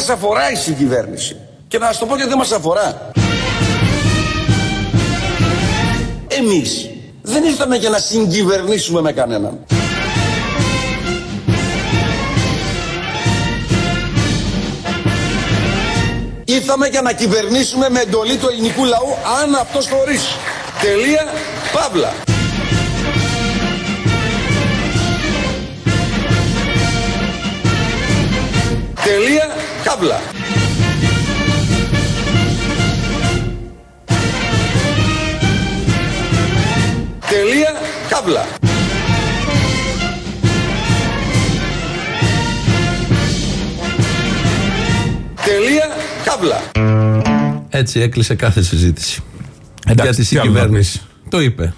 μας αφορά η συγκυβέρνηση. Και να σας το πω γιατί δεν μας αφορά. Εμείς δεν ήρθαμε για να συγκυβερνήσουμε με κανέναν. Ήρθαμε για να κυβερνήσουμε με εντολή του ελληνικού λαού αν αυτός το ορίσει. Τελεία, παύλα. Τελεία, καύλα. Τελεία, καύλα. Τελεία, καύλα. Έτσι έκλεισε κάθε συζήτηση. Εντάξει, για τη τι άλλο να συγκυβέρνηση. Το είπε.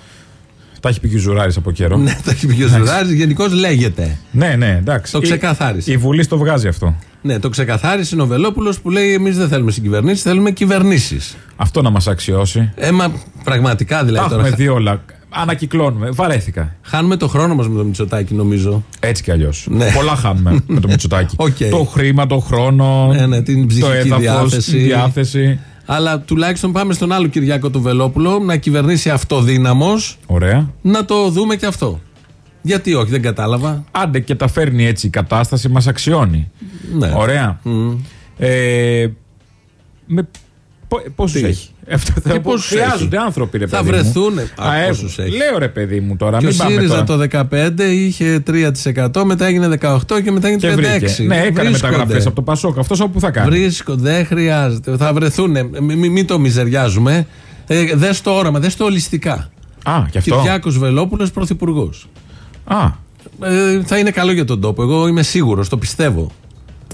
Τα έχει πει και ο Ζουράρης από καιρό. Ναι, το έχει πει ο Ζουράρης. Γενικώς λέγεται. ναι, ναι, εντάξει. Το Η- ξεκαθάρισε. Η, Βουλή το βγάζει αυτό. Ναι, το ξεκαθάρισε ο Βελόπουλος που λέει: Εμείς δεν θέλουμε συγκυβερνήσεις, θέλουμε κυβερνήσεις. Αυτό να μας αξιώσει. Έμα πραγματικά Τα δηλαδή τώρα. έχουμε χα- δει όλα. Ανακυκλώνουμε. Βαρέθηκα. Χάνουμε το χρόνο μας με το Μητσοτάκι, νομίζω. Έτσι κι αλλιώς. Ναι. Πολλά χάνουμε με το Μητσοτάκι. Οκ. Το χρήμα, το χρόνο. Ναι, ναι, την το ψυχική έδαφος, διάθεση. τη διάθεση. Αλλά τουλάχιστον πάμε στον άλλο Κυριάκο του Βελόπουλο να κυβερνήσει αυτοδύναμος, Ωραία. να το δούμε και αυτό. Γιατί όχι, δεν κατάλαβα. Άντε και τα φέρνει έτσι η κατάσταση, μας αξιώνει. Ναι. Ωραία. Ε, με, πόσους Τι; έχει; Αυτό θα Τι πω, πόσους χρειάζονται έχει; άνθρωποι, ρε Θα παιδί μου. βρεθούνε. Α, Α, πόσους έχουν. έχει; Λέω ρε παιδί μου τώρα. Και ο μην πάμε ΣΥΡΙΖΑ τώρα. το 15 είχε 3%, μετά έγινε 18% και μετά έγινε 36%. Και βρήκε. Ναι, έκανε Βρίσκονται. μεταγραφές από το Πασόκ. Αυτός όπου θα κάνει. Βρίσκονται, δεν χρειάζεται. Θα βρεθούν. Μην μη, μη το μιζεριάζουμε. Ε, δες το όραμα, δες το ολιστικά. Α, και αυτό. Κυριάκος Βελόπουλος πρωθυπουργός. Α, Ε, θα είναι καλό για τον τόπο. Εγώ είμαι σίγουρος, το πιστεύω.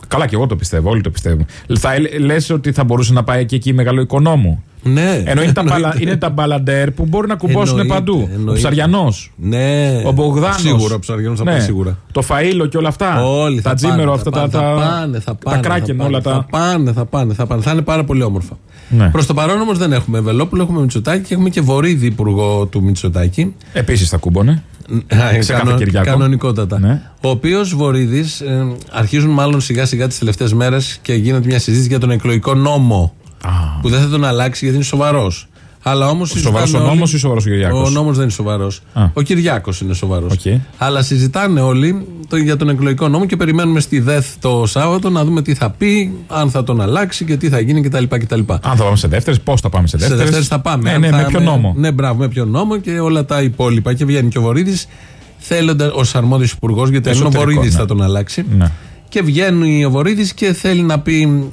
καλά και εγώ το πιστεύω. Όλοι το πιστεύουμε. Θα λες ότι θα μπορούσε να πάει και εκεί μεγάλο οικονόμου. Ναι. Ενώ είναι τα, Εννοείται. μπαλα, είναι τα μπαλαντέρ που μπορεί να κουμπώσουν Εννοείται, παντού. Ο εννοείται. Ψαριανός. Ναι. Ο Μπογδάνος. Σίγουρα ο Ψαριανός θα πάει σίγουρα. Το Φαΐλο και όλα αυτά. Όλοι τα θα τζίμερο πάνε, αυτά. θα τα, πάνε, τα, θα πάνε, θα πάνε, τα κράκεν θα όλα πάνε, τα. Θα πάνε, θα πάνε, θα πάνε. Θα είναι πάρα πολύ όμορφα. Ναι. Προς το παρόν όμως δεν έχουμε Βελόπουλο, έχουμε Μητσοτάκη και έχουμε και Βορίδη υπουργό του Μητσοτάκη. Επίσης θα κούμπονε. Σε κάθε Κυριακό. Κανονικότατα. Ναι. Ο οποίος Βορίδης, αρχίζουν μάλλον σιγά σιγά τις τελευταίες μέρες και γίνεται μια συζήτηση για τον εκλογικό νόμο. Που δεν θα τον αλλάξει γιατί είναι σοβαρός. Αλλά όμως. Σοβαρός ο νόμος ή σοβαρός ο Κυριάκος; Ο νόμος δεν είναι σοβαρός. Α. Ο Κυριάκος είναι σοβαρός. Οκ. Αλλά συζητάνε όλοι το, για τον εκλογικό νόμο και περιμένουμε στη ΔΕΘ το Σάββατο να δούμε τι θα πει, αν θα τον αλλάξει και τι θα γίνει κτλ. κτλ. Αν θα πάμε σε δεύτερες, πώς θα πάμε σε Σε δεύτερες; δεύτερες θα πάμε. Ναι, Αν ναι, θα με ποιο νόμο; Ναι, μπράβο, με ποιο νόμο και όλα τα υπόλοιπα. Και βγαίνει και ο Βορίδης, θέλοντα ως αρμόδιος υπουργός, γιατί αν είναι ο Εσωτερικό, Βορύδης ναι. θα τον αλλάξει. Ναι. Και βγαίνει ο Βορύδης και θέλει να πει.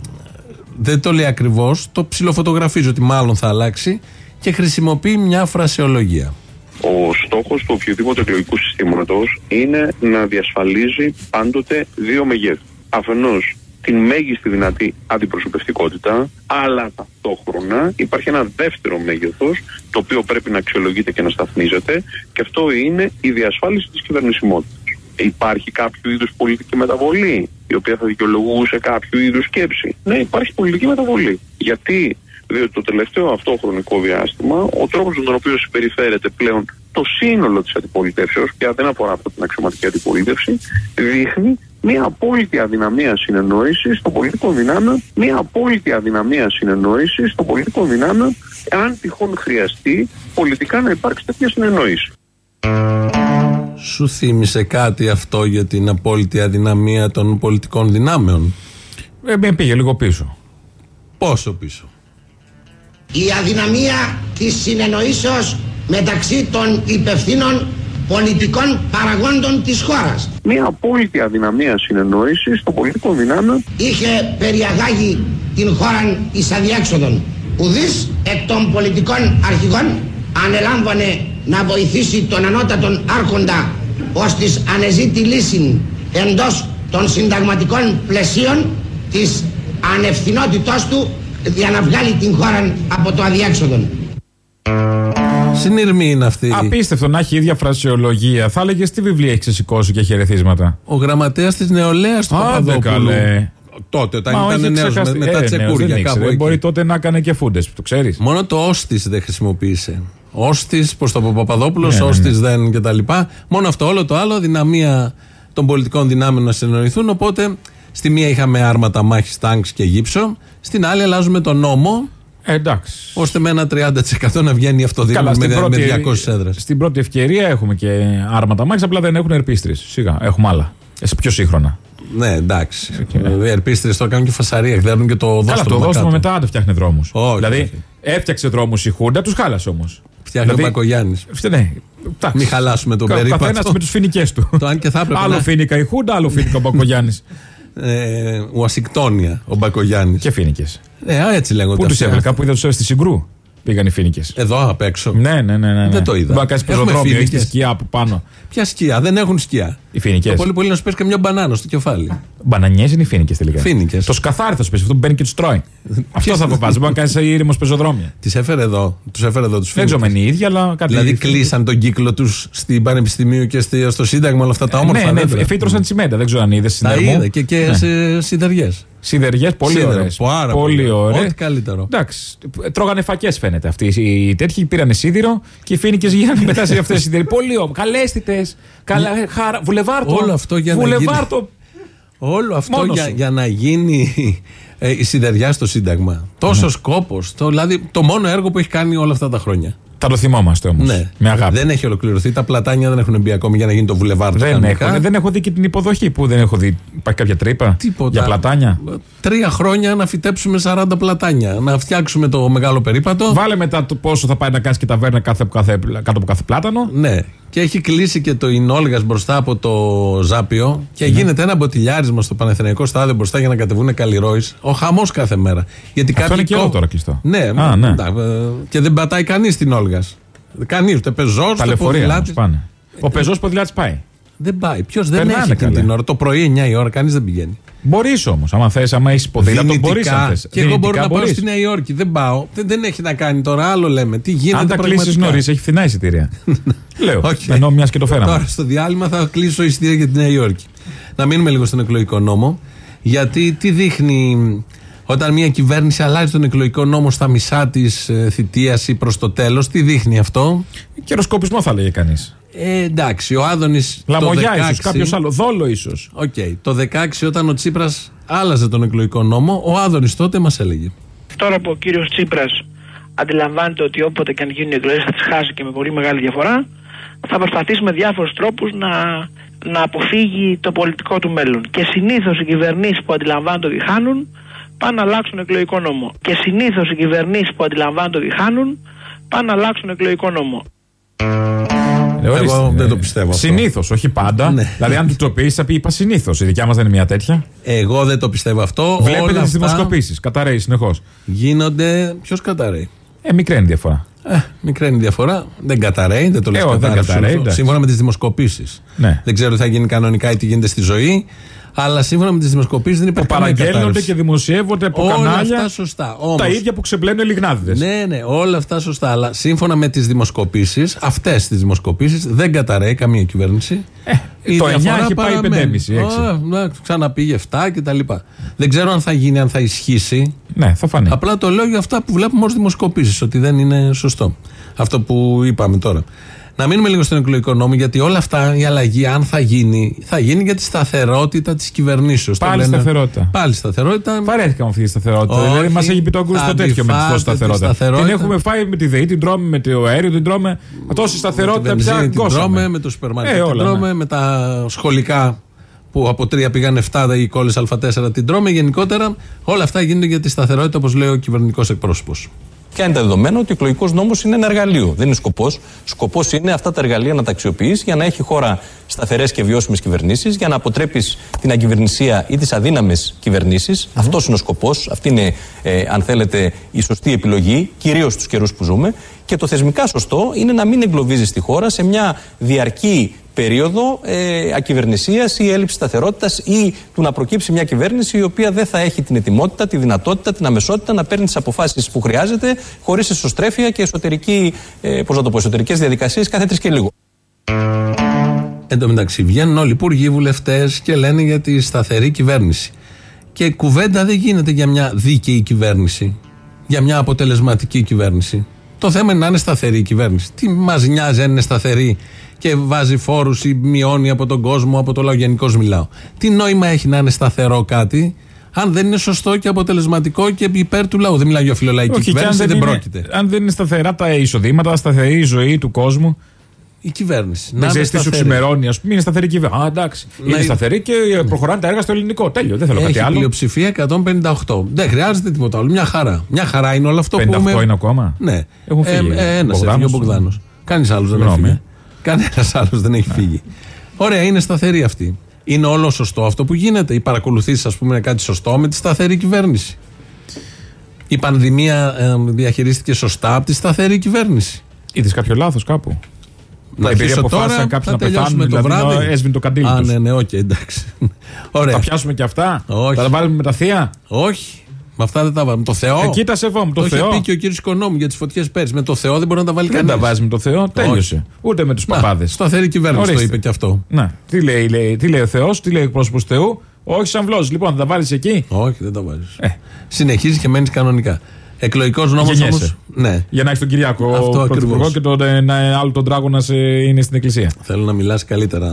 Δεν το λέει ακριβώς, το ψιλοφωτογραφίζει ότι μάλλον θα αλλάξει και χρησιμοποιεί μια φρασεολογία. Ο στόχος του οποιοδήποτε εκλογικού συστήματος είναι να διασφαλίζει πάντοτε δύο μεγέθη. Αφενός την μέγιστη δυνατή αντιπροσωπευτικότητα, αλλά ταυτόχρονα υπάρχει ένα δεύτερο μέγεθος το οποίο πρέπει να αξιολογείται και να σταθμίζεται και αυτό είναι η διασφάλιση της κυβερνησιμότητας. Υπάρχει κάποιο είδους πολιτική μεταβολή η οποία θα δικαιολογούσε κάποιο είδους σκέψη. Ναι, υπάρχει πολιτική μεταβολή. Γιατί διότι το τελευταίο αυτό χρονικό διάστημα ο τρόπος με τον οποίο συμπεριφέρεται πλέον το σύνολο της αντιπολιτεύσεως και δεν αφορά αυτό την αξιωματική αντιπολίτευση δείχνει μια απόλυτη αδυναμία συνεννόησης των πολιτικών δυνάμεων μια απόλυτη αδυναμία συνεννόησης των πολιτικών δυνάμεων αν τυχόν χρειαστεί πολιτικά να υπάρξει τέτοια συνεννόηση. Σου θύμισε κάτι αυτό για την απόλυτη αδυναμία των πολιτικών δυνάμεων; Ε, με πήγε λίγο πίσω. Πόσο πίσω; Η αδυναμία της συνεννοήσεως μεταξύ των υπευθύνων πολιτικών παραγόντων της χώρας. Μια απόλυτη αδυναμία συνεννόησης των πολιτικών δυνάμεων Είχε περιαγάγει την χώρα εις αδιέξοδον. Ουδής εκ των πολιτικών αρχηγών ανελάμβανε να βοηθήσει τον ανώτατον άρχοντα ως της ανεζήτη λύση εντός των συνταγματικών πλαισίων της ανευθυνότητός του για να βγάλει την χώρα από το αδιέξοδον. Συνειρμή είναι αυτή. Απίστευτο να έχει ίδια φρασιολογία. Θα έλεγες τι βιβλία έχεις ξεσηκώσει και χαιρετίσματα; Ο γραμματέας της νεολαίας του Άντε Παπαδόπουλου. καλέ. Τότε, όταν Μα όχι, ήταν νέος ξεχάστη- μετά ε, νέος, τσεκούρια δεν κάπου ήξερε. εκεί. Μπορεί τότε να έκανε και φούντες, το ξέρεις. Μόνο το ώστη δεν χρησιμοποίησε. Ώστη, προ το Παπαδόπουλος, Ναι, ναι, ώστη ναι. δεν κτλ. Μόνο αυτό, όλο το άλλο, δυναμία των πολιτικών δυνάμεων να συνεννοηθούν. Οπότε Στη μία είχαμε άρματα μάχης, τάγκς και γύψο. Στην άλλη αλλάζουμε τον νόμο Ε, εντάξει. ώστε με ένα 30% να βγαίνει Καλά, αυτοδύναμη στην με, πρώτη, με 200 έδρες. στην πρώτη ευκαιρία έχουμε και άρματα μάχη, απλά δεν έχουν ερπίστρες. Σιγά, έχουμε άλλα. Ε, σε πιο σύγχρονα. Ναι, εντάξει. Οι ερπίστρες το κάνουν και φασαρία. Δέρνουν και το Καλά, δόστρωμα. το δώσουμε κάτω. μετά αν δεν φτιάχνει δρόμους. Όχι, Δηλαδή, όχι. έφτιαξε δρόμους η Χούντα, τους χάλασε όμως. Φτιάχνει ο Μπακογιάννης. Ναι, εντάξει. Μην χαλάσουμε τον Κα- περίπατο. καθένας με τους φοινικές του. Το αν και θα έπρεπε άλλο να- φοίνικα η Χούντα, άλλο φοίνικα ο Μπακογιάννης. Ε, Ουασικτόνια ο Μπακογιάννης. και φοίνικε. Ε, α, έτσι λέγονται. Πού τους αυτοί. έβαλε, κάπου είδα τους στη Συγκρού. Πήγαν οι φοίνικε. Εδώ απ' έξω. Ναι, ναι, ναι. ναι. Δεν το είδα. Μπορεί να κάνει Έχουμε πεζοδρόμιο, έχει τη φοίνικες. σκιά από πάνω. Ποια σκιά, δεν έχουν σκιά. Οι φοίνικε. Το πολύ πολύ να σου πέσει καμιά μπανάνα στο κεφάλι. Μπανανιές είναι οι φοίνικε τελικά. Φοίνικες. Το σκαθάρι θα σου πέσει, αυτό που μπαίνει και του τρώει. αυτό θα αποφάσει. Μπορεί να κάνεις ήρεμος πεζοδρόμια. Τις έφερε εδώ, τους έφερε εδώ τους Δεν ξέρω αν είναι η ίδια, αλλά κάτι. Δηλαδή κλείσαν τον κύκλο τους στην Πανεπιστημίου και στη- στο Σύνταγμα όλα αυτά τα όμορφα. Ναι, ναι, δέντρα. φύτρωσαν τσιμέντα. Δεν ξέρω αν είδες Τα συνδερμό. είδα και, και σε σιδεριέ. Σιδεριέ, πολύ Σίδερο, ωραίες. πάρα Πολύ πολύ. ωραίε. Ό,τι καλύτερο. Εντάξει. Τρώγανε φακές φαίνεται αυτοί. Οι τέτοιοι πήρανε σίδηρο και οι φοίνικε γίνανε μετά σε αυτές τις σιδερίε. Πολύ όμορφε. Καλέστητε. Καλά, χαρά. Βουλεβάρτο. Όλο αυτό για να Βουλεβάρτο. Όλο αυτό Μόνος για, σου. για να γίνει ε, η σιδεριά στο Σύνταγμα. Τόσος σκόπο. Το, δηλαδή το μόνο έργο που έχει κάνει όλα αυτά τα χρόνια. Θα το θυμόμαστε όμως. Ναι. Με αγάπη. Δεν έχει ολοκληρωθεί. Τα πλατάνια δεν έχουν μπει ακόμη για να γίνει το βουλεβάρ. Δεν κανονικά. έχω, δεν έχω δει και την υποδοχή που δεν έχω δει. Υπάρχει κάποια τρύπα Τίποτα. για πλατάνια; Τρία χρόνια να φυτέψουμε 40 πλατάνια. Να φτιάξουμε το μεγάλο περίπατο. Βάλε μετά το πόσο θα πάει να κάνεις και ταβέρνα κάθε, κάθε, κάτω από κάθε πλάτανο. Ναι. Και έχει κλείσει και το Ινόλγας μπροστά από το Ζάπιο και Ναι. γίνεται ένα μποτιλιάρισμα στο Πανεθνιακό στάδιο μπροστά για να κατεβούν καλλιρόι. Ο χαμός κάθε μέρα. Γιατί Αυτό κάποιοι είναι καιρό κο- τώρα κλειστό. Ναι, Α, ναι. τα- ε, και δεν πατάει κανείς την Όλγα. Κανείς, ούτε πεζός, Τα ούτε λεωφορεία όμως ποδηλάτη. πάνε. Ο πεζός ποδηλάτης πάει. Δεν πάει. Ποιος δεν Περνάνε έχει την, καλά. την ώρα. Το πρωί 9 η ώρα, κανείς δεν πηγαίνει. Μπορείς όμως, άμα θες, άμα έχεις ποδήλατο, μπορείς αν θες. Και εγώ μπορώ να πάω στη Νέα Υόρκη. Δεν πάω. Δεν, δεν έχει να κάνει τώρα. Άλλο λέμε. Τι γίνεται Αν τα κλείσεις πραγματικά. νωρίς, έχει φθηνά εισιτήρια. Λέω. Όχι. Ενώ μιας και το φέραμε. Τώρα στο διάλειμμα θα κλείσω εισιτήρια για τη Νέα Υόρκη. Να μείνουμε λίγο στον εκλογικό νόμο. Γιατί τι δείχνει όταν μια κυβέρνηση αλλάζει τον εκλογικό νόμο στα μισά της θητείας ή προς το τέλος, τι δείχνει αυτό; Καιροσκοπισμό θα 'λεγε κανείς. Ε, εντάξει, ο Άδωνης. Λαμογιά ίσως, κάποιος άλλος. Δόλο ίσως. Οκ. Το 16 όταν ο Τσίπρας άλλαζε τον εκλογικό νόμο, ο Άδωνης τότε μας έλεγε. Τώρα που ο κύριος Τσίπρας αντιλαμβάνεται ότι όποτε και αν γίνουν οι εκλογές θα τις χάσει και με πολύ μεγάλη διαφορά, θα προσπαθήσει με διάφορους τρόπους να, να αποφύγει το πολιτικό του μέλλον. Και συνήθως οι κυβερνήσεις που αντιλαμβάνονται ότι χάνουν πάνε να αλλάξουν εκλογικό νόμο. Και συνήθως οι κυβερνήσεις που αντιλαμβάνονται ότι χάνουν πάνε να αλλάξουν εκλογικό νόμο. Εγώ δεν το πιστεύω αυτό. Συνήθως, όχι πάντα. Ναι. Δηλαδή, αν του το πει, θα πει είπα συνήθως. Η δικιά μας δεν είναι μια τέτοια. Εγώ δεν το πιστεύω αυτό. Βλέπετε Όλα τις αυτά δημοσκοπήσεις. Καταραίει συνεχώς. Γίνονται. Ποιος καταραίει; Ε, μικρή είναι η διαφορά. Ε, μικρή είναι η διαφορά. Δεν καταραίει, δεν το λέω Ε, όχι, δεν καταραίει, εντάξει. Σύμφωνα με τις δημοσκοπήσεις. Ναι. Δεν ξέρω τι θα γίνει κανονικά ή τι γίνεται στη ζωή. Αλλά σύμφωνα με τις δημοσκοπήσεις δεν Που υπάρχει καμία παραγγέλνονται κατάρρευση. και δημοσιεύονται από Όλα κανάλια. αυτά σωστά. Όμως, Τα ίδια που ξεπλένουν λιγνάδιδες. Ναι, ναι, όλα αυτά σωστά. Αλλά σύμφωνα με τις δημοσκοπήσεις, αυτές τις δημοσκοπήσεις, δεν καταραίει καμία κυβέρνηση. Η Ε, το 9 διαφορά έχει πάει παραμένει. 5,5, 6. Α, ναι, ξαναπήγε 7 κτλ. Δεν ξέρω αν θα γίνει, αν θα ισχύσει. Ναι, θα φανεί. Απλά το λέω για αυτά που βλέπουμε ως δημοσκοπήσεις, ότι δεν είναι σωστό. Αυτό που είπαμε τώρα. Να μείνουμε λίγο στον εκλογικό νόμο, γιατί όλα αυτά η αλλαγή, αν θα γίνει, θα γίνει για τη σταθερότητα της κυβερνήσεως. Πάλι σταθερότητα. Πάλι σταθερότητα. Βαρέθηκα με αυτή τη σταθερότητα. Όχι. δηλαδή, μας έχει πει το Αγκούστο Θα το τέτοιο τη με τη φάτε τόση τη σταθερότητα. σταθερότητα. Την έχουμε φάει με τη ΔΕΗ, την τρώμε με το αέριο, την τρώμε. Τόση τη σταθερότητα πια βενζίνη την γκώσαμε. τρώμε, με το σούπερ μάρκετ Ε, την όλα, τρώμε, ναι. με τα σχολικά που από τρία πήγαν 7 οι κόλλες Α4 την τρώμε. Γενικότερα όλα αυτά γίνονται για τη σταθερότητα, όπως λέει ο κυβερνητικός εκπρόσωπος. Ποια είναι τα δεδομένα ότι ο εκλογικός νόμος είναι ένα εργαλείο. Δεν είναι σκοπός. Σκοπός είναι αυτά τα εργαλεία να τα αξιοποιείς για να έχει χώρα σταθερές και βιώσιμες κυβερνήσεις, για να αποτρέπεις την αγκυβερνησία ή τις αδύναμες κυβερνήσεις. Αυτός είναι ο σκοπός. Αυτή είναι, ε, αν θέλετε, η σωστή επιλογή, κυρίως στους καιρούς που ζούμε. Και το θεσμικά σωστό είναι να μην εγκλωβίζεις τη χώρα σε μια διαρκή περίοδο ε, ακυβερνησίας ή έλλειψης σταθερότητας ή του να προκύψει μια κυβέρνηση η οποία δεν θα έχει την ετοιμότητα, τη δυνατότητα, την αμεσότητα να παίρνει τις αποφάσεις που χρειάζεται χωρίς εσωστρέφεια και εσωτερική, ε, πώς να το πω, εσωτερικές διαδικασίες κάθε τρεις και λίγο. Εν τω μεταξύ, βγαίνουν όλοι οι υπουργοί, βουλευτές και λένε για τη σταθερή κυβέρνηση. Και κουβέντα δεν γίνεται για μια δίκαιη κυβέρνηση. Για μια αποτελεσματική κυβέρνηση. Το θέμα είναι να είναι σταθερή η κυβέρνηση. Τι μας νοιάζει αν είναι σταθερή και βάζει φόρους ή μειώνει από τον κόσμο, από το λαό. Γενικώς μιλάω. Τι νόημα έχει να είναι σταθερό κάτι, αν δεν είναι σωστό και αποτελεσματικό και υπέρ του λαού. Δεν μιλάω για φιλολαϊκή Όχι, και αν κυβέρνηση, δεν, δεν, είναι, πρόκειται. αν δεν είναι σταθερά τα εισοδήματα, σταθερή η ζωή του κόσμου. Η κυβέρνηση. Δεν ξέρεις τι σου σταθερή. ξημερώνει, ας πούμε, είναι σταθερή κυβέρνηση. Α, εντάξει. Να είναι είναι- σταθερή και προχωράνε τα έργα στο ελληνικό. Τέλειο, δεν θέλω κάτι Έχει άλλο. πλειοψηφία 158. Δεν χρειάζεται τίποτα άλλο. Μια χαρά. Μια χαρά είναι όλο αυτό 58 που. είναι ακόμα; Ναι. Έχουν φύγει. Ε, Ένας Μπογδάνος. έφυγε ο Μπογδάνος. Κανείς άλλος δεν Συγγνώμη. έφυγε. Κανένας άλλος δεν έχει φύγει. Ωραία, είναι σταθερή αυτή. Είναι όλο σωστό αυτό που γίνεται. Οι παρακολουθήσεις, ας πούμε, είναι κάτι σωστό με τη σταθερή κυβέρνηση. Η πανδημία ε, διαχειρίστηκε σωστά από τη σταθερή κυβέρνηση. Είδες κάποιο λάθος κάπου; Να Επειδή αρχίσω αποφάσισαν τώρα, κάποιοι θα να τελειώσουμε πεθάνουν, το δηλαδή βράδυ. να έσβηνε το καντήλι Α, τους. ναι, ναι, οκ, εντάξει. Ωραία. Θα πιάσουμε και αυτά; Όχι. Θα τα βάλουμε με τα θεία; Όχι. Με αυτά δεν τα βάλουμε. Το Θεό. Εκεί τα σεβόμουν. Το, Το είχε Θεό. πει και ο κύριος Οικονόμου για τις φωτιές πέρσι. Με το Θεό δεν μπορεί να τα βάλει Δεν κανείς. τα βάζει με το Θεό. Τέλειωσε. Ούτε με τους παπάδες. Σταθερή κυβέρνηση το είπε και αυτό. Να, τι λέει, λέει, τι λέει ο Θεός, τι λέει ο εκπρόσωπος Θεού. Όχι σαν βλό. Λοιπόν, θα τα βάλεις εκεί. Όχι, δεν τα βάζεις. Ε. Συνεχίζεις και μένεις κανονικά. Εκλογικός νόμος όμως. Γεννιέσαι. Ναι. Για να έχεις τον Κυριάκο Αυτό ο Πρωθυπουργό ακριβώς. και τον ε, ένα άλλο τον Τράγο να σε- είναι στην εκκλησία. Θέλω να μιλάς καλύτερα.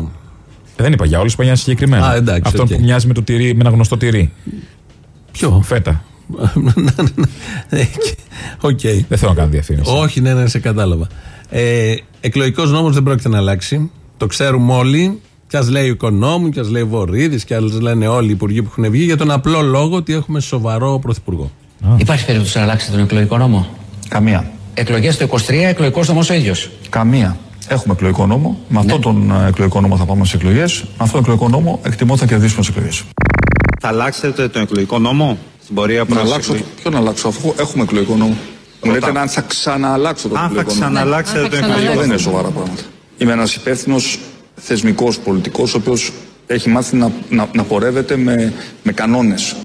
Ε, Δεν είπα για όλους, είπα για ένα συγκεκριμένο. Α, εντάξει, Αυτόν οκ. που μοιάζει με, το τυρί, με ένα γνωστό τυρί. Ποιο; Φέτα. Ε, Οκ. Δεν θέλω να κάνω διαφήμιση. Όχι, ναι, ναι, σε κατάλαβα. Ε, Εκλογικός νόμος δεν πρόκειται να αλλάξει. Το ξέρουμε όλοι. Κι ας λέει ο Οικονόμου, κι ας λέει ο Βορίδης, κι ας λένε όλοι οι υπουργοί που έχουν βγει για τον απλό λόγο ότι έχουμε σοβαρό πρωθυπουργό. Υπάρχει περίπτωση να αλλάξετε τον εκλογικό νόμο; Καμία. Εκλογές το 23, εκλογικός νόμος ο ίδιος; Καμία. Έχουμε εκλογικό νόμο. Με αυτόν τον ε, εκλογικό νόμο θα πάμε στις εκλογές. Με αυτόν τον εκλογικό νόμο εκτιμώ θα κερδίσουμε τις εκλογές. Θα αλλάξετε τον εκλογικό νόμο; Στην πορεία Να προς αλλάξω. εκλογή. Ποιο να αλλάξω, αφού έχουμε εκλογικό νόμο. Μου λέτε αν θα ξανααλλάξω τον Αν θα εκλογικό νόμο. ξαναλλάξετε τον εκλογικό Δεν είναι νόμο. σοβαρά πράγματα. Είμαι ένας υπεύθυνος θεσμικός πολιτικός, ο οποίος έχει μάθει να, να, να πορεύεται με, με κανόνες.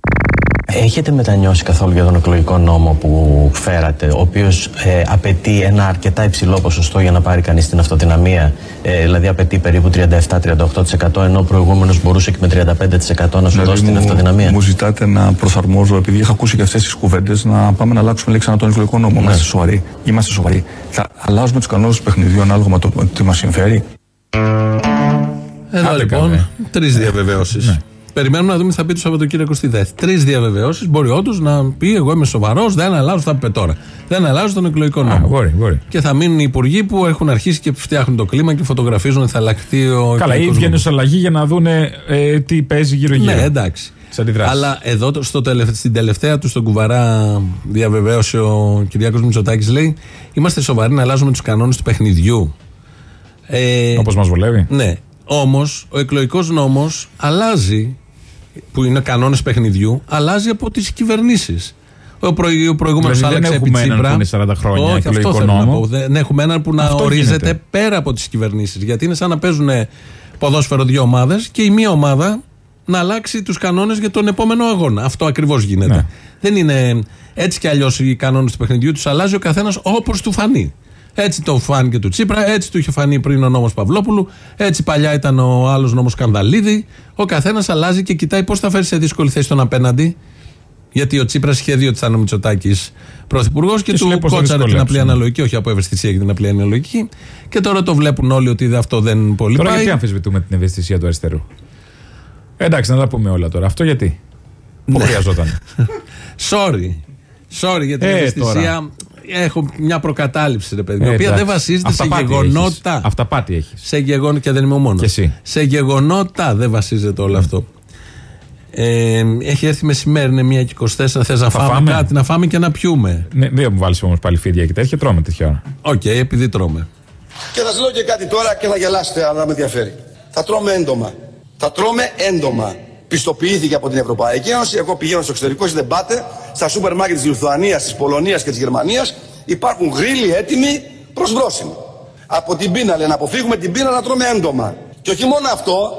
Έχετε μετανιώσει καθόλου για τον εκλογικό νόμο που φέρατε, ο οποίος ε, απαιτεί ένα αρκετά υψηλό ποσοστό για να πάρει κανείς την αυτοδυναμία, ε, δηλαδή απαιτεί περίπου 37-38%, ενώ ο προηγούμενος μπορούσε και με 35% να σου δώσει την αυτοδυναμία; Δηλαδή μου ζητάτε να προσαρμόζω, επειδή είχα ακούσει και αυτές τις κουβέντες, να πάμε να αλλάξουμε λέει ξανά τον εκλογικό νόμο. Είμαστε σοβαροί. Είμαστε σοβαροί. Θα αλλάζουμε τους κανόνες του παιχνιδιού ανάλογα με το τι μας συμφέρει. Εδώ Άντε λοιπόν καλέ. τρεις διαβεβαιώσεις. Περιμένουμε να δούμε τι θα πει το Σαββατοκύριακο στη ΔΕΘ. Τρεις διαβεβαιώσεις. Μπορεί όντως να πει: Εγώ είμαι σοβαρός, δεν αλλάζω, θα πει τώρα. Δεν αλλάζω τον εκλογικό Α, νόμο. μπορεί, μπορεί. Και θα μείνουν οι υπουργοί που έχουν αρχίσει και φτιάχνουν το κλίμα και φωτογραφίζουν ότι θα αλλάχθεί ο Καλά, ή εκλογικός βγαίνουν νόμος. σε αλλαγή για να δούνε ε, τι παίζει γύρω-γύρω. Ναι, εντάξει. Τι αντιδράσεις. Αλλά εδώ το- στο τελευ- στην τελευταία του στον κουβαρά διαβεβαίωσε ο Κυριάκος Μητσοτάκης λέει: Είμαστε σοβαροί να αλλάζουμε τους κανόνες του παιχνιδιού. Ε, Όπως μας βολεύει. ναι. Όμως ο εκλογικός νόμος αλλάζει, που είναι κανόνες παιχνιδιού, αλλάζει από τις κυβερνήσεις. Ο, προ, ο προηγούμενο Δηλαδή δεν άλλαξε επί έχουμε έναν Τσίπρα. που είναι 40 χρόνια Όχι, εκλογικό αυτό θέλω να νόμο. πω. Δεν έχουμε έναν που να Αυτό ορίζεται γίνεται. πέρα από τις κυβερνήσεις. Γιατί είναι σαν να παίζουν ποδόσφαιρο δύο ομάδες και η μία ομάδα να αλλάξει τους κανόνες για τον επόμενο αγώνα. Αυτό ακριβώς γίνεται. Ναι. Δεν είναι έτσι κι αλλιώς οι κανόνες του παιχνιδιού τους αλλάζει ο καθένας όπως του φανεί. Έτσι το φάνηκε του Τσίπρα, έτσι του είχε φανεί πριν ο νόμος Παυλόπουλου, έτσι παλιά ήταν ο άλλος νόμος Κανδαλίδη. Ο καθένας αλλάζει και κοιτάει πώς θα φέρει σε δύσκολη θέση τον απέναντι. Γιατί ο Τσίπρας είχε δει ότι θα είναι ο Μητσοτάκης πρωθυπουργός και, Και σου του λέει πώς θα κότσαρε την απλή δυσκολέψουν. αναλογική, όχι από ευαισθησία και την απλή αναλογική. Και τώρα το βλέπουν όλοι ότι αυτό δεν πολύ Τώρα πάει. γιατί αμφισβητούμε την ευαισθησία του αριστερού; Εντάξει, να τα πούμε όλα τώρα. Αυτό γιατί; Ναι. Πού χρειαζόταν. Sorry. Sorry για την Ε, ευαισθησία. τώρα. Έχω μια προκατάληψη, ρε παιδί, η Ε, οποία δεν εντάξει. βασίζεται σε Αυταπάτη γεγονότα. έχεις. Αυταπάτη έχεις. Σε γεγονότα και δεν είμαι ο μόνος. Και εσύ. Σε γεγονότα δεν βασίζεται όλο αυτό. Ε, έχει έρθει μεσημέρι, είναι μία και 24. Θες να φάμε, φάμε; κάτι, να φάμε και να πιούμε. Ναι, δεν μου βάλεις όμως πάλι φίδια και τέτοια. Τρώμε τέτοια ώρα. Οκ, επειδή τρώμε. Και θα σας λέω και κάτι τώρα και θα γελάσετε αν με ενδιαφέρει. Θα τρώμε έντομα. Θα τρώμε έντομα. Πιστοποιήθηκε από την Ευρωπαϊκή Ένωση. Εγώ πηγαίνω στο εξωτερικό, εσείς δεν πάτε. Στα σούπερ μάρκετ της Λιθουανίας, της Πολωνίας και της Γερμανίας υπάρχουν γρήλοι έτοιμοι προς βρόσιμο. Από την πείνα, λέει, να αποφύγουμε την πείνα να τρώμε έντομα. Και όχι μόνο αυτό,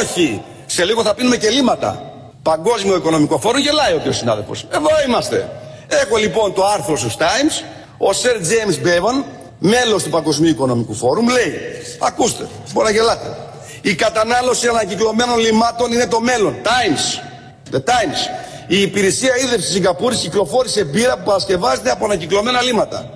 όχι. Σε λίγο θα πίνουμε και λίματα. Παγκόσμιο Οικονομικό Φόρο γελάει ο κ. συνάδελφος. Εδώ είμαστε. Έχω λοιπόν το άρθρο στους Times. Ο Sir James Bevan, μέλος του Παγκοσμίου Οικονομικού Φόρουμ, λέει: Ακούστε, μπορεί να γελάτε. Η κατανάλωση ανακυκλωμένων λιμάτων είναι το μέλλον. Times. The Times. Η υπηρεσία ίδρυψη τη Σιγκαπούρης κυκλοφόρησε μπύρα που παρασκευάζεται από ανακυκλωμένα λίματα.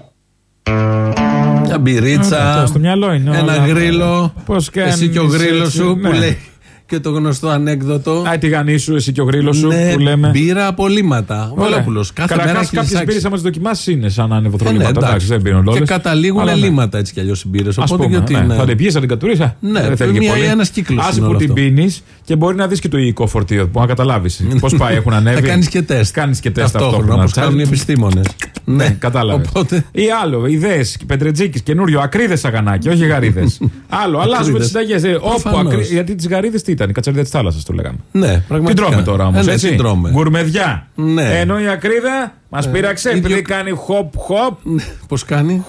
Μια μπυρίτσα. Ωραία, στο μυαλό είναι Ένα όλα. γρίλο. Πώς κάνεις Εσύ και ο γρίλο έτσι, σου που ναι. λέει και το γνωστό ανέκδοτο. Α, τη γανή σου, εσύ και ο γρίλο σου Ναι, που λέμε. Μπύρα απολύματα. Ο Βελόπουλο. Κάθε μέρα Καταρχάς, έχεις κάποιες λυσάξει. μπύρες, άμα τις δοκιμάσεις, είναι σαν Ε, ναι, ανεβοθρολήματα. εντάξει. εντάξει, δεν πίνουν όλε. Και καταλήγουν ελλείμματα έτσι κι αλλιώς οι μπύρες. Α Οπότε πούμε, γιατί ναι. είναι. Θα την πιει, θα την κατουρίσει. Ναι, δεν θέλει και μία- πολύ. ένας κύκλος Άσε είναι που όλο την αυτό. πίνεις και μπορεί να δεις και το υλικό φορτίο που να καταλάβεις. Πώς πάει, έχουν ανέβει. Θα κάνεις και τεστ. Κάνεις και τεστ Ταυτόχρονα ταυτόχρονα. όπως κάνουν οι επιστήμονες. Ναι, κατάλαβες. Οπότε. Ή άλλο, ιδέες, πετρετζίκη, καινούριο, ακρίδες αγανάκι, όχι γαρίδες. άλλο, αλλάζουμε τις Ακρίδες. συνταγές. Όπου Προφανώς. ακρί... Γιατί τις γαρίδες τι ήταν, η κατσαρίδα της θάλασσας το λέγαμε. Ναι, Τι πραγματικά. τρώμε τώρα όμως, Ε, ναι, έτσι. τι τρώμε. Γκουρμεδιά. Ναι. Ενώ η ακρίδα μας πείραξε ίδιο- επειδή κάνει χοπ χοπ. Πώς κάνει;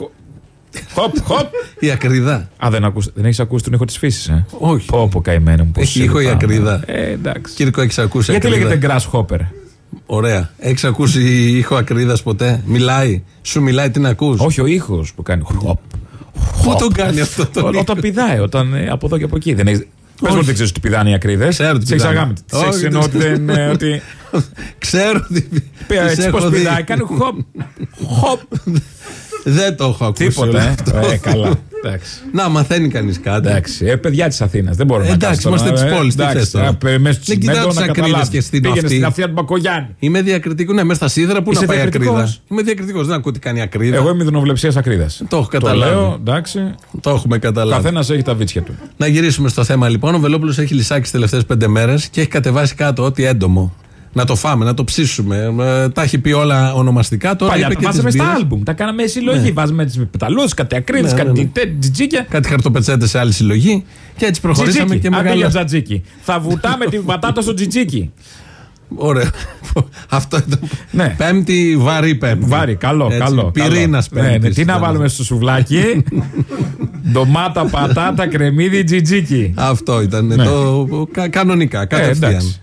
Χοπ χοπ. η ακρίδα. Α, δεν, ακούς, δεν έχεις ακούσει τον ήχο της φύσης, ε; Όχι. Πω, πω, καημένο μου. πώς Έχει σε ήχο η λυπάμαι. ακρίδα. Ε, εντάξει. Κύρκο, έχεις ακούσει Γιατί ακρίδα; λέγεται grasshopper; Ωραία. Έχεις ακούσει ήχο ακρίδας ποτέ; Μιλάει. Σου μιλάει, την ακούς; Όχι ο ήχος που κάνει χοπ. Πού τον κάνει αυτό το Ό- Όταν πηδάει, όταν ε, από εδώ και από εκεί. Δεν έχεις... Πες μου ότι δεν ξέρεις ότι πηδάνε οι ακρίδες. Ξέρω ότι Τι έχεις πηδάνε. αγάμει. Τι Όχι, έχεις δεν εννοώ ότι δεν. ε, ότι- Ξέρω ότι. Πει, τις Έτσι έχω πώ δει. πηδάει. Κάνει χοπ. Χοπ. Δεν το έχω ακούσει. όλο Τίποτα. αυτό. ε. Ε, καλά. Εντάξει. Να μαθαίνει κανείς κάτι. Εντάξει, ε, παιδιά της Αθήνας. Δεν μπορώ να Εντάξει, κάτσω είμαστε τώρα, της ε, πόλης, τι εντάξει, θες τώρα; ε, περιμένεις Δεν τους κοιτάω τσιμέντο τις να ακρίδες καταλάβεις. και στην Πήγαινε αυτή. στην Αθήνα του Μπακογιάννη. Είμαι διακριτικό. Ναι, μέσα στα σίδερα που Είσαι να πάει διακριτικός; ακρίδα; Είμαι διακριτικός. Δεν ακούω τι κάνει ακρίδα. Εγώ είμαι δουνοβλεψία ακρίδας. Το έχω Το καταλάβει. λέω, εντάξει. Το έχουμε καταλάβει. Καθένας έχει τα βίτσια του. Να γυρίσουμε στο θέμα λοιπόν. Ο Βελόπουλος έχει λυσάξει τις τελευταίες πέντε μέρες και έχει κατεβάσει κάτω ό,τι έντομο. Να το φάμε, να το ψήσουμε. Ε, τα έχει πει όλα ονομαστικά. Τώρα Παλιά είπε τα και βάζαμε τις στα μπύρες. άλμπουμ. Τα κάναμε συλλογή. Ναι. Βάζαμε τις πεταλούδε, κάτι ακρίδε, Ναι, ναι, κάτι ναι. τε- τζιτζίκια. Κάτι χαρτοπετσέτες σε άλλη συλλογή. Και έτσι προχωρήσαμε Τζιτζίκι. και Αντί για μεγάλα. τζατζίκι. Θα βουτάμε την πατάτα στο τζιτζίκι. Ωραία. Αυτό ήταν. Ναι. Πέμπτη, βαρύ πέμπτη. Βάρη, καλό, καλό. Πυρήνας καλό. Ναι, ναι, Τι να βάλουμε στο σουβλάκι; Ντομάτα, πατάτα, κρεμμύδι, τζιτζίκι. Αυτό ήταν. Ναι. Το, κα- κανονικά, κατευθείαν.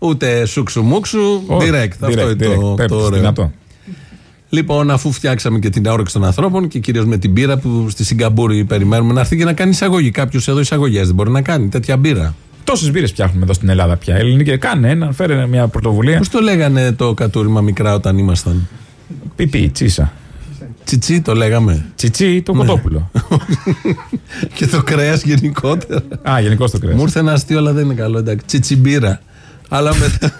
Εντάξει. Ούτε σούξου μουξου, Όχι, direct. Αυτό direct, είναι το, direct. το Πέμπτης, ωραίο. δυνατό. Λοιπόν, αφού φτιάξαμε και την όρεξη των ανθρώπων και κυρίως με την μπύρα που στη Σιγκαπούρη περιμένουμε να έρθει και να κάνει εισαγωγή. Κάποιος εδώ εισαγωγές δεν μπορεί να κάνει τέτοια μπύρα. Τόσες μπύρες φτιάχνουμε εδώ στην Ελλάδα πια. Ελληνική, κάνε ένα, φέρε μια πρωτοβουλία. Πώς το λέγανε το κατούριμα μικρά όταν ήμασταν; Πιπί, τσίσα. Τσιτσί το λέγαμε. Τσιτσί, το κοτόπουλο. και το κρέας γενικότερα. Α, γενικώς το κρέας. Μου ήρθε ένα αστείο, αλλά δεν είναι καλό. Εντάξει. Τσιτσιμπύρα. Αλλά μετά.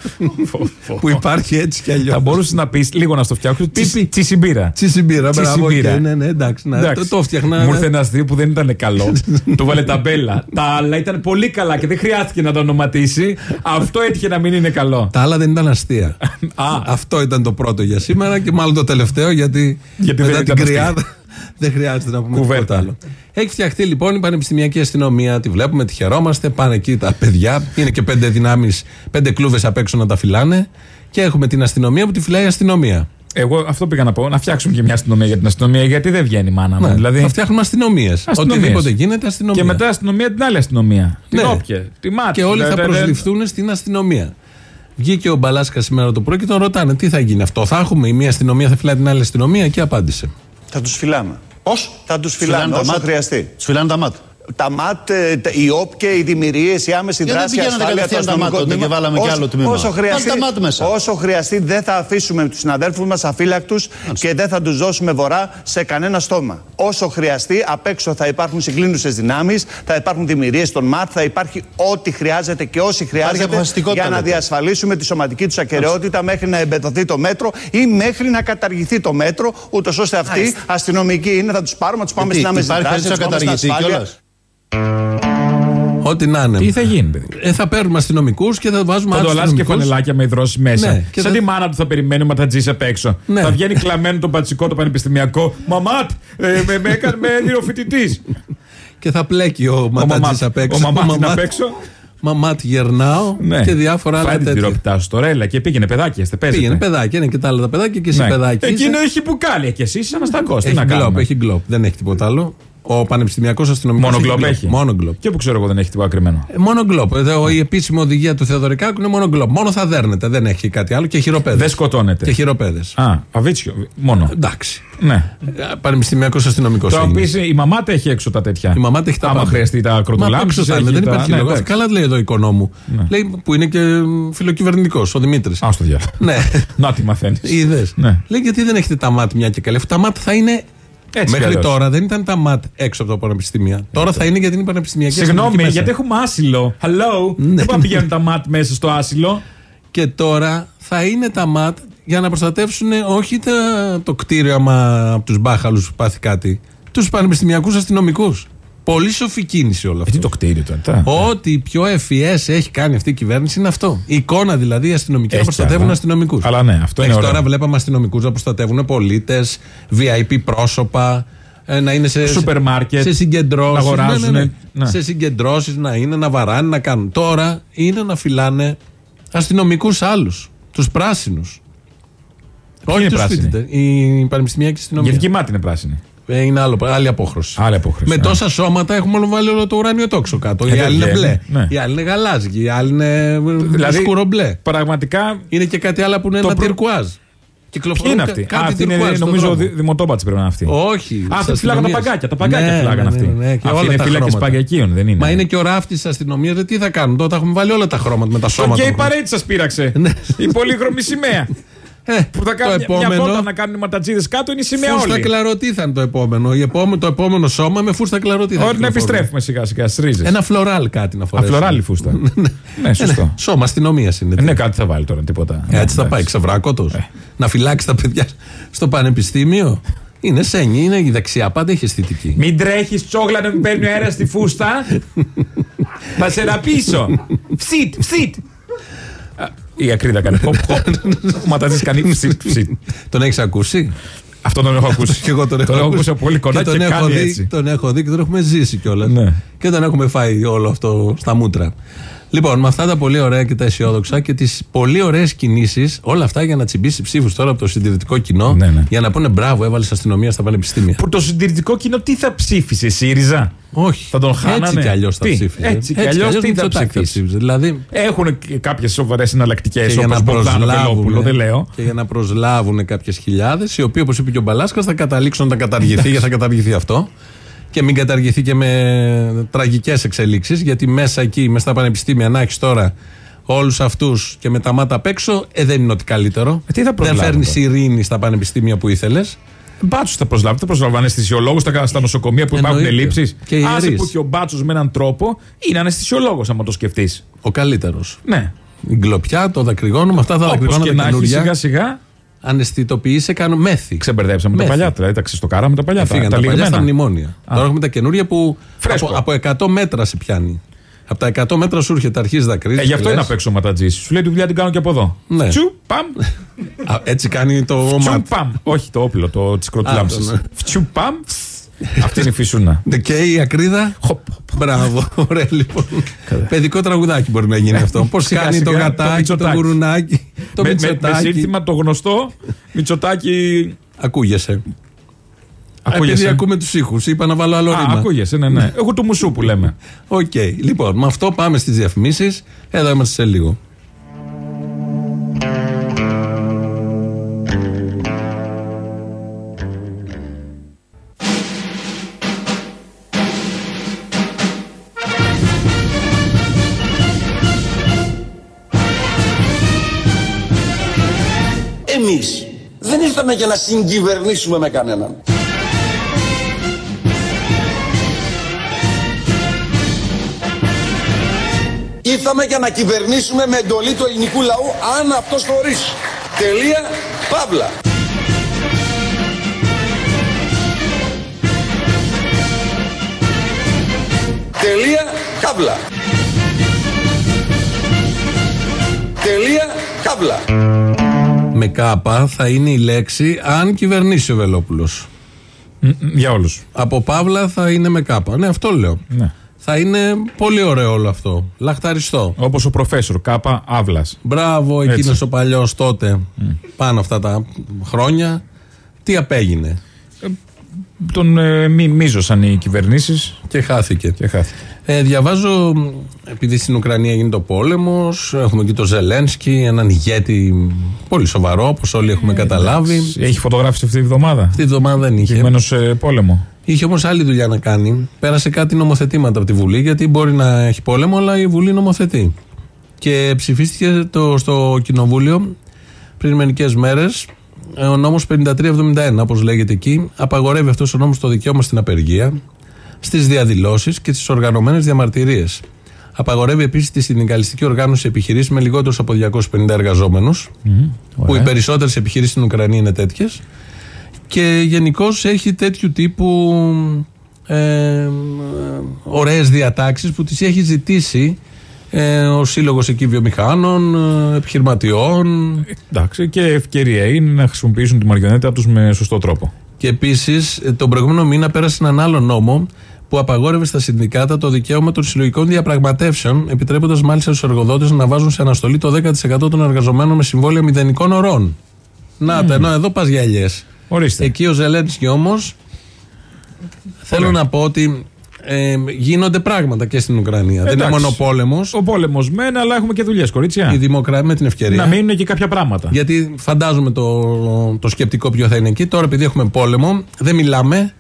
που υπάρχει έτσι κι αλλιώς. Θα μπορούσες να πεις λίγο να στο φτιάξω. Πιπί. Τσισιμπύρα. Τσιτσιμπύρα, μπράβο. Τσισιμπύρα. οκ, Ναι, ναι, εντάξει. να- Εντάξει. Το, το φτιάχνα. Μου ήρθε ένας αστείο που δεν ήταν καλό. Του βάλε ταμπέλα. Τα άλλα ήταν πολύ καλά και δεν χρειάστηκε να το ονοματίσει. Αυτό έτυχε να μην είναι καλό. Τα άλλα δεν ήταν αστεία. Α. Αυτό ήταν το πρώτο για σήμερα και μάλλον το τελευταίο γιατί, Γιατί μετά δεν την ήταν κρυάδα δεν χρειάζεται να πούμε Κουβέρτα. τίποτα άλλο. Έχει φτιαχτεί λοιπόν η πανεπιστημιακή αστυνομία, τη βλέπουμε, τη χαιρόμαστε. Πάνε εκεί τα παιδιά. Είναι και πέντε δυνάμεις, πέντε κλούβες απ' έξω να τα φυλάνε. Και έχουμε την αστυνομία που τη φυλάει η αστυνομία. Εγώ αυτό πήγα να πω. Να φτιάξουμε και μια αστυνομία για την αστυνομία. Γιατί δεν βγαίνει η μάνα μου. Ναι, δηλαδή, Θα φτιάχνουμε αστυνομίες. Αστυνομίες. Οτιδήποτε γίνεται, αστυνομία. και μετά αστυνομία την άλλη αστυνομία. Την Ναι. όποια. Τη μάτι. Και όλοι θα Δεν- δεν- προσληφθούν στην αστυνομία. Βγήκε ο Μπαλάσκα σήμερα το πρωί και τον ρωτάνε τι θα γίνει αυτό. Θα έχουμε η μία αστυνομία, θα φυλάει την άλλη αστυνομία και απάντησε. Θα τους φυλάμε. Πώς; Θα τους Φυλάνε φυλάμε τα όσο ΜΑΤ. χρειαστεί. Τους φυλάνε τα ΜΑΤ. Τα ΜΑΤ, ε, τα- οι ΟΠ και οι δημιουργίες, η άμεση Γιατί δεν δράση, η πηγαίνατε ασφάλεια, το κατευθείαν τα αστυνομικό ΜΑΤ τότε τμήμα. και βάλαμε κι Όσο- άλλο τμήμα. Όσο χρειαστεί, Βάλτε τα ΜΑΤ μέσα. όσο χρειαστεί δεν θα αφήσουμε τους συναδέλφους μας αφύλακτους και δεν θα τους δώσουμε βορρά σε κανένα στόμα. Όσο χρειαστεί, απ' έξω θα υπάρχουν συγκλίνουσες δυνάμεις, θα υπάρχουν δημιουργίες των ΜΑΤ, θα υπάρχει ό,τι χρειάζεται και όσοι χρειάζεται αποφασιστικότητα, για να λέτε. διασφαλίσουμε τη σωματική τους ακαιρεότητα μέχρι να εμπεδοθεί το μέτρο ή μέχρι να καταργηθεί το μέτρο, ούτως ώστε αυτοί αστυνομικοί είναι, θα τους πάρουμε, θα τους πάμε Γιατί, στην άμεση υπάρχει δράση, θα περίπτωση τους να πάμε στην καταργηθεί ασφάλεια. κιόλας; Ό,τι να είναι. Τι θα γίνει, παιδί. Ε, θα παίρνουμε αστυνομικούς και θα βάζουμε Θα το άλλου αλλάζει και αστυνομικούς. φανελάκια με υδρώσεις μέσα. Ναι, και Σαν θα- τη μάνα του θα περιμένουμε τα τζι απ' έξω. Ναι. Θα βγαίνει κλαμμένο το πατσικό το πανεπιστημιακό. Μαμάτ, ε, με, με έκανε με έδιρο φοιτητής. Και θα πλέκει ο Ματατζή Μαμάτ. απ' έξω. Ο Μαμάτ είναι Μαμάτ- απ' έξω. Μαμάτ γερνάω Ναι. και διάφορα άλλα Φάει την τέτοια. τυρόπιτά σου τώρα, έλα και πήγαινε παιδάκι, είστε παίζετε. Πήγαινε παιδάκι, είναι και τα άλλα τα παιδάκια και εσύ Ναι. παιδάκι. είσαι. Εκείνο έχει μπουκάλια και εσύ είσαι αναστακό. Τι Έχει να γκλόπ, κάνουμε. έχει γκλόπ. Δεν έχει τίποτα άλλο. Ο πανεπιστημιακός αστυνομικός. Μόνο γκλόπ έχει. Μόνο γκλόπ. Και που ξέρω εγώ δεν έχει τίποτα κρυμμένο. Ε, Μόνο γκλόπ. Εδώ η επίσημη οδηγία του Θεοδωρικάκου είναι μόνο γκλόπ. Μόνο θα δέρνετε. Δεν έχει κάτι άλλο και χειροπέδες. Δεν σκοτώνεται. Και χειροπέδες. Α, αβίτσιο. Μόνο. Εντάξει. Ναι. Πανεπιστημιακός αστυνομικός. Τώρα μου πει η μαμά τα έχει έξω τα τέτοια. Η μαμά έχει τα Άμα πάντα. χρειαστεί τα Μα απ' κροτολάμψη. έξω θα είναι, δεν υπάρχει λόγος. Ναι, Καλά λέει εδώ ο οικονόμου. Λέει που είναι και φιλοκυβερνητικός, ο Δημήτρης. Α το διάλογο. Ναι. Να τι μαθαίνεις. Είδες. Ναι. Λέει γιατί δεν έχετε τα μάτια μια και καλή. Αφού τα μάτια θα είναι Έτσι Μέχρι κι αλλιώς. τώρα δεν ήταν τα ΜΑΤ έξω από τα πανεπιστήμια. Τώρα θα είναι γιατί είναι πανεπιστημιακή Συγγνώμη, γιατί έχουμε άσυλο. Hello. Ναι. Δεν πάμε πηγαίνουν τα ματ μέσα στο άσυλο. Και τώρα θα είναι τα ΜΑΤ για να προστατεύσουν όχι τα, το κτίριο άμα από τους μπάχαλους πάθει κάτι, τους πανεπιστημιακούς αστυνομικούς. Πολύ σοφή κίνηση όλο αυτό. Ε, Τι το κτίριο τώρα. τα- Ό,τι πιο FES έχει κάνει αυτή η κυβέρνηση είναι αυτό. Η εικόνα δηλαδή οι αστυνομικοί να Έχει προστατεύουν άλλα. αστυνομικούς. Αλλά ναι, αυτό είναι ωραίο. Τώρα βλέπαμε αστυνομικούς να προστατεύουν πολίτες, VIP πρόσωπα, ε, να είναι σε, Σούπερ μάρκετ, σε συγκεντρώσεις. να αγοράζουν, ναι. Σε συγκεντρώσεις να είναι, να βαράνε, να κάνουν. Τώρα είναι να φυλάνε αστυνομικούς άλλους. Τους πράσινους. Όχι είναι τους πράσινοι; φοιτητές. Η πανεπιστημιακή αστυνομία. Γιατί μάτι είναι πράσινη. Ε, είναι άλλο, άλλη απόχρωση. Άλλη απόχρωση. Με ναι. τόσα σώματα έχουμε όλο βάλει όλο το ουράνιο τόξο κάτω. Ε, οι άλλοι είναι δεν μπλε. βγαίνει, ναι. Οι άλλοι είναι γαλάζιοι. Οι άλλοι είναι Δηλαδή, σκουρομπλε. Πραγματικά. Είναι και κάτι άλλο που είναι Το ένα προ- τυρκουάζ. Ποιοι Κυκλοφορούν είναι κα- αυτοί; κάτι Α, αυτή είναι τυρκουάζ στον νομίζω δρόμο. δη- δημοτόπατη πρέπει να είναι αυτή. Όχι. Α, της αυτοί φυλάγαν τα αστυνομίας. παγκάκια. Τα παγκάκια Ναι, φυλάγαν ναι, αυτοί. ναι, ναι, και Αυτοί όλα είναι τα φύλακες χρώματα. παγκακίων, δεν είναι. Μα είναι και ο ράφτης της αστυνομίας. Τι θα κάνουν τότε, έχουμε βάλει όλα τα χρώματα με τα Το σώματα. γκέι παρέτη σας πήραξε. Η πολύχρωμη σημαία. Ε, Που θα κάνουν το μια- μια επόμενο. βόλτα να κάνουν οι ματατζίδες κάτω είναι η σημαία Φούστα όλη. κλαρωτή θα είναι το επόμενο. Η επόμενο. Το επόμενο σώμα με φούστα κλαρωτή θα Όχι, να κυκλοφορούν. επιστρέφουμε σιγά σιγά στις ρίζες. Ένα φλωράλ κάτι να φορέσει. Αφλωράλι φούστα. Ναι, σωστό. Σώμα αστυνομίας είναι. Ε, Ναι, κάτι θα βάλει τώρα, τίποτα. Έτσι θα Εντάξει. πάει, ξεβράκωτος. Ε. Να φυλάξει τα παιδιά στο πανεπιστήμιο. Είναι σένι, είναι η δεξιά, πάντα έχει αισθητική. Μην τρέχεις τσόγλα να μην παίρνει ο αέρας στη φούστα. θα σε ραπίσω. Ψιτ, ψιτ. Α, Η ακρίδα κάνει. Χοπ, χοπ. Ο ματατζής κάνει ψιτ, ψιτ. Τον έχεις ακούσει; Αυτό τον έχω ακούσει. Και εγώ τον έχω, έχω ακούσει. ακούσει από πολύ κοντά και, τον, έχω κάνει δει, έτσι. τον έχω δει και τον έχουμε ζήσει κιόλας. Ναι. Και τον έχουμε φάει όλο αυτό στα μούτρα. Λοιπόν, με αυτά τα πολύ ωραία και τα αισιόδοξα και τις πολύ ωραίες κινήσεις, όλα αυτά για να τσιμπήσει ψήφους τώρα από το συντηρητικό κοινό, Ναι, ναι. για να πούνε μπράβο, έβαλες αστυνομία στα πανεπιστήμια. Που το συντηρητικό κοινό τι θα ψήφισε, ΣΥΡΙΖΑ; Όχι. Θα τον χάνανε; Έτσι κι αλλιώς θα Τι, ψήφιζε. έτσι κι αλλιώς τι θα Μητσοτάκη ψήφιζε. Δηλαδή, Έχουν κάποιες σοβαρές εναλλακτικές και για όπως να Μπογδάνο Βελόπουλο, προσλάβουν, δεν λέω. και για να προσλάβουν κάποιες χιλιάδες, οι οποίοι όπως είπε και ο Μπαλάσκας θα καταλήξουν να καταργηθεί, γιατί θα καταργηθεί αυτό. Και μην καταργηθεί και με τραγικές εξελίξεις, γιατί μέσα εκεί, μέσα στα πανεπιστήμια, να έχεις τώρα όλους αυτούς και με τα μάτα απ' έξω, ε, δεν είναι ότι καλύτερο. Ε, τι θα δεν προσλάβουν φέρνεις τώρα. ειρήνη στα πανεπιστήμια που ήθελες. Μπάτσους θα προσλάβουν. Θα προσλάβουν αναισθησιολόγους στα, στα νοσοκομεία που υπάρχουν Εννοείται. ελλείψεις. Και ιερείς. Άσε που και ο Μπάτσος με έναν τρόπο είναι αναισθησιολόγος, άμα το σκεφτείς. Ο καλύτερος. Ναι. Η γκλοπιά, το δακρυγόνο, με αυτά τα Όπως δακρυγόνα και τα να έχει καινούργια. σιγά σιγά Αναισθητοποιεί, σε κάνουν μέθη. ξεμπερδέψαμε τα Μέθη. παλιά. Δηλαδή τα ξεστοκάραμε τα παλιά. Φύγαν τα, τα παλιά στα λιγμένα. μνημόνια. Τώρα έχουμε τα καινούρια που Φρέσκο. από, από 100 μέτρα σε πιάνει. Από τα 100 μέτρα σου έρχεται, αρχίζει να κρίζει. Ε, γι' αυτό είναι απ' έξω ο ματατζής. Σου λέει τη δουλειά την κάνω και από εδώ. Ναι. Τσου, παμ. Έτσι κάνει το Τσου, μάτ. παμ. Όχι το όπλο, το τη Α, κροτουλάμψη. το, ναι. Τσου, παμ. Αυτή είναι η φυσούνα. Ναι, Και η ακρίδα. Μπράβο, ωραία λοιπόν. Παιδικό τραγουδάκι μπορεί να γίνει αυτό. Πώς Σιγά, κάνει το σιγά, το γατάκι, το Μητσοτάκη. γουρουνάκι, το με, με, με Μητσοτάκη. σύνθημα το γνωστό Μητσοτάκη. Ακούγεσαι. Ακούγεσαι. Επειδή ακούμε τους ήχους, είπα να βάλω άλλο Α, ρήμα. ακούγεσαι, ναι, ναι. Εγώ του μουσού που λέμε. Οκ. Λοιπόν, με αυτό πάμε στις διαφημίσεις. Εδώ είμαστε σε λίγο. Εμείς δεν ήρθαμε για να συγκυβερνήσουμε με κανέναν. Ήρθαμε για να κυβερνήσουμε με εντολή του ελληνικού λαού αν αυτός το ορίσει. Τελεία, παύλα. Τελεία, καύλα. Τελεία, καύλα. Με κάπα θα είναι η λέξη αν κυβερνήσει ο Βελόπουλος. Για όλους. Από Παύλα θα είναι με κάπα. Ναι, αυτό λέω. Ναι. Θα είναι πολύ ωραίο όλο αυτό. Λαχταριστό. Όπως ο προφέσορ, κάπα αύλα. Μπράβο, εκείνος Έτσι. ο παλιός τότε, πάνω αυτά τα χρόνια. Τι απέγινε; Τον ε, μη, μίζωσαν οι κυβερνήσεις Και χάθηκε. και χάθηκε. Ε, διαβάζω, μ, επειδή στην Ουκρανία γίνεται ο πόλεμος, έχουμε και τον Ζελένσκι, έναν ηγέτη πολύ σοβαρό, όπως όλοι έχουμε καταλάβει. Έχει φωτογράφηση αυτή τη βδομάδα; Αυτή τη βδομάδα δεν είχε. Κειμένο σε πόλεμο. Είχε όμως άλλη δουλειά να κάνει. Πέρασε κάτι νομοθετήματα από τη Βουλή, γιατί μπορεί να έχει πόλεμο, αλλά η Βουλή νομοθετεί. Και ψηφίστηκε το, στο Κοινοβούλιο πριν μερικές μέρες ε, ο νόμος 5371, όπως λέγεται εκεί, απαγορεύει αυτός ο νόμος το δικαίωμα στην απεργία, στις διαδηλώσεις και στις οργανωμένες διαμαρτυρίες. Απαγορεύει επίσης τη συνδικαλιστική οργάνωση επιχειρήσεων με λιγότερους από 250 εργαζόμενους, που οι περισσότερες επιχειρήσεις στην Ουκρανία είναι τέτοιες. Και γενικώς έχει τέτοιου τύπου ε, ωραίες διατάξεις που τις έχει ζητήσει ε, ο Σύλλογος εκεί βιομηχάνων, ε, επιχειρηματιών. Εντάξει, και ευκαιρία είναι να χρησιμοποιήσουν τη μαριονέτα τους με σωστό τρόπο. Και επίσης, τον προηγούμενο μήνα πέρασε έναν άλλο νόμο που απαγόρευε στα συνδικάτα το δικαίωμα των συλλογικών διαπραγματεύσεων, επιτρέποντας μάλιστα στους εργοδότες να βάζουν σε αναστολή το 10% των εργαζομένων με συμβόλαια μηδενικών ωρών. Να τα, ενώ εδώ πας για ελιέ. Εκεί ο Ζελένσκι όμως. Θέλω να πω ότι ε, γίνονται πράγματα και στην Ουκρανία. Δεν είναι μόνο πόλεμος. Ο πόλεμος μεν, αλλά έχουμε και δουλειές, κορίτσια. Η δημοκρατία με την ευκαιρία. Να μείνουν και κάποια πράγματα. Γιατί φαντάζομαι το, το σκεπτικό ποιο θα είναι εκεί. Τώρα, επειδή έχουμε πόλεμο, δεν μιλάμε.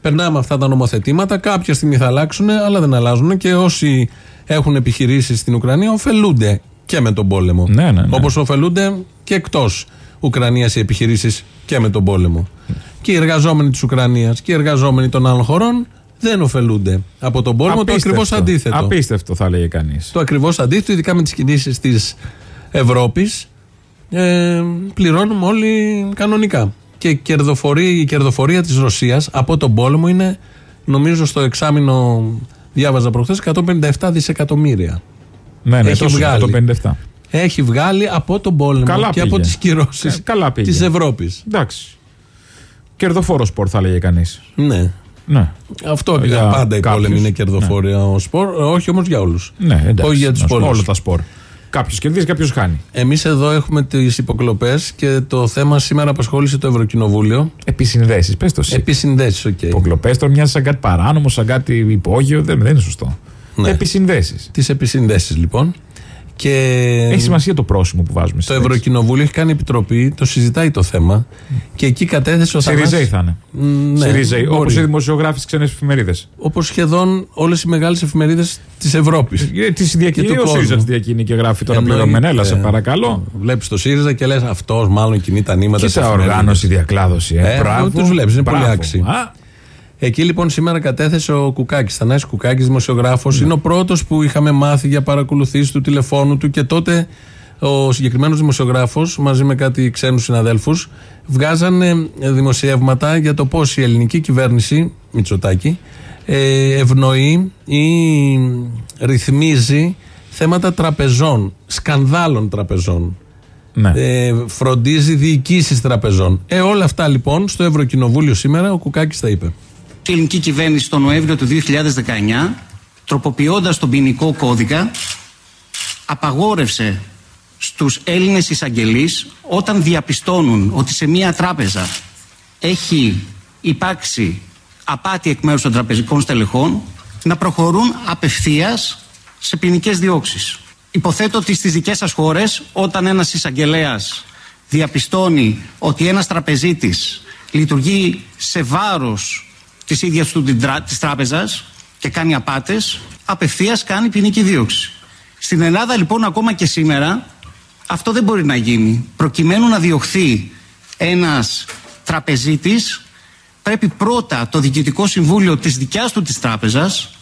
Περνάμε αυτά τα νομοθετήματα. Κάποια στιγμή θα αλλάξουν, αλλά δεν αλλάζουν. Και όσοι έχουν επιχειρήσεις στην Ουκρανία ωφελούνται και με τον πόλεμο. Ναι, ναι, ναι. Όπως ωφελούνται και εκτός Ουκρανίας οι επιχειρήσεις και με τον πόλεμο. Και οι εργαζόμενοι της Ουκρανίας και οι εργαζόμενοι των άλλων χωρών δεν ωφελούνται από τον πόλεμο. Απίστευτο. Το ακριβώς αντίθετο. Απίστευτο, θα έλεγε κανείς. Το ακριβώς αντίθετο, ειδικά με τις κινήσεις της Ευρώπης. Ε, πληρώνουμε όλοι κανονικά. Και η κερδοφορία, η κερδοφορία της Ρωσίας από τον πόλεμο είναι, νομίζω, στο εξάμεινο, διάβαζα προχθές, 157 δισεκατομμύρια. Ναι, ναι, Έχει τόσο, βγάλει. 157. Έχει βγάλει από τον πόλεμο Καλά και πήγε. από τις κυρώσεις Ε, καλά πήγε. της Ευρώπης. Εντάξει. Κερδοφόρος σπορ, θα έλεγε κανείς. Ναι. Ναι. Αυτό Για για πάντα η κάποιους. πόλεμη είναι κερδοφορία ο σπορ, όχι όμως για όλους. Ναι, εντάξει. Όχι για τους Να σου πω, πολλού. Όλα τα σπορ. Κάποιος κερδίζει, κάποιος χάνει. Εμείς εδώ έχουμε τις υποκλοπές και το θέμα σήμερα απασχόλησε το Ευρωκοινοβούλιο. Επισυνδέσεις, πες το εσύ. Επισυνδέσεις, οκ. Υποκλοπές τώρα μοιάζει σαν κάτι παράνομο, σαν κάτι υπόγειο. Δεν, δεν είναι σωστό. Ναι. Επισυνδέσεις. Τις επισυνδέσεις λοιπόν. Και Έχει σημασία το πρόσημο που βάζουμε το στη λέξη. Ευρωκοινοβούλιο έχει κάνει επιτροπή, το συζητάει το θέμα και εκεί κατέθεσε ο Σιριζέοι θα είναι. Ναι, Σιριζέοι, όπω μπορεί. οι δημοσιογράφοι στις ξένες εφημερίδες. Όπως σχεδόν όλες οι μεγάλες εφημερίδες της Ευρώπης. Της διακίνη, ο ΣΥΡΙΖΑ τη διακίνει και γράφει τώρα πληρωμένα. Έλα, σε παρακαλώ. Βλέπεις το ΣΥΡΙΖΑ και λες αυτός μάλλον κινεί τα νήματα Κοίτα οργάνωση, διακλάδωση. Ε, Ε, μπράβο. τους βλέπεις, είναι πολύ Μπράβο. άξιοι. Α, Εκεί λοιπόν σήμερα κατέθεσε ο Κουκάκης, Θανάσης Κουκάκης, δημοσιογράφος. Ναι. Είναι ο πρώτος που είχαμε μάθει για παρακολουθήσεις του τηλεφώνου του και τότε ο συγκεκριμένος δημοσιογράφος μαζί με κάτι ξένους συναδέλφους βγάζανε δημοσιεύματα για το πώς η ελληνική κυβέρνηση, Μητσοτάκη, ε, ευνοεί ή ρυθμίζει θέματα τραπεζών, σκανδάλων τραπεζών. ναι. Ε, φροντίζει διοικήσεις τραπεζών. Ε, όλα αυτά λοιπόν στο Ευρωκοινοβούλιο σήμερα ο Κουκάκης τα είπε. Η ελληνική κυβέρνηση τον Νοέμβριο του 2019, τροποποιώντας τον ποινικό κώδικα, απαγόρευσε στους Έλληνες εισαγγελείς όταν διαπιστώνουν ότι σε μία τράπεζα έχει υπάρξει απάτη εκ μέρους των τραπεζικών στελεχών να προχωρούν απευθείας σε ποινικές διώξεις. Υποθέτω ότι στις δικές σας χώρες όταν ένας εισαγγελέας διαπιστώνει ότι ένας τραπεζίτης λειτουργεί σε βάρος της ίδιας του την τρα- της τράπεζας και κάνει απάτες, απευθείας κάνει ποινική δίωξη. Στην Ελλάδα λοιπόν ακόμα και σήμερα αυτό δεν μπορεί να γίνει. Προκειμένου να διωχθεί ένας τραπεζίτης πρέπει πρώτα το Διοικητικό Συμβούλιο της δικιάς του της τράπεζας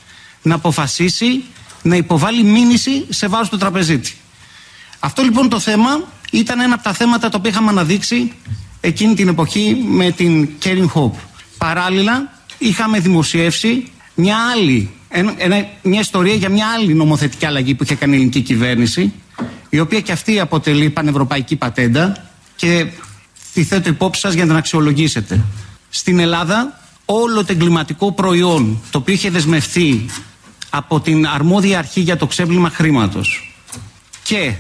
να αποφασίσει να υποβάλει μήνυση σε βάρος του τραπεζίτη. Αυτό λοιπόν το θέμα ήταν ένα από τα θέματα τα οποία είχαμε αναδείξει εκείνη την εποχή με την Caring Hope. Παράλληλα είχαμε δημοσιεύσει μια άλλη, ένα- ένα- μια ιστορία για μια άλλη νομοθετική αλλαγή που είχε κάνει η ελληνική κυβέρνηση η οποία και αυτή αποτελεί πανευρωπαϊκή πατέντα και τη θέτω υπόψη σας για να την αξιολογήσετε. Στην Ελλάδα όλο το εγκληματικό προϊόν το οποίο είχε δεσμευθεί από την αρμόδια αρχή για το ξέπλυμα χρήματος και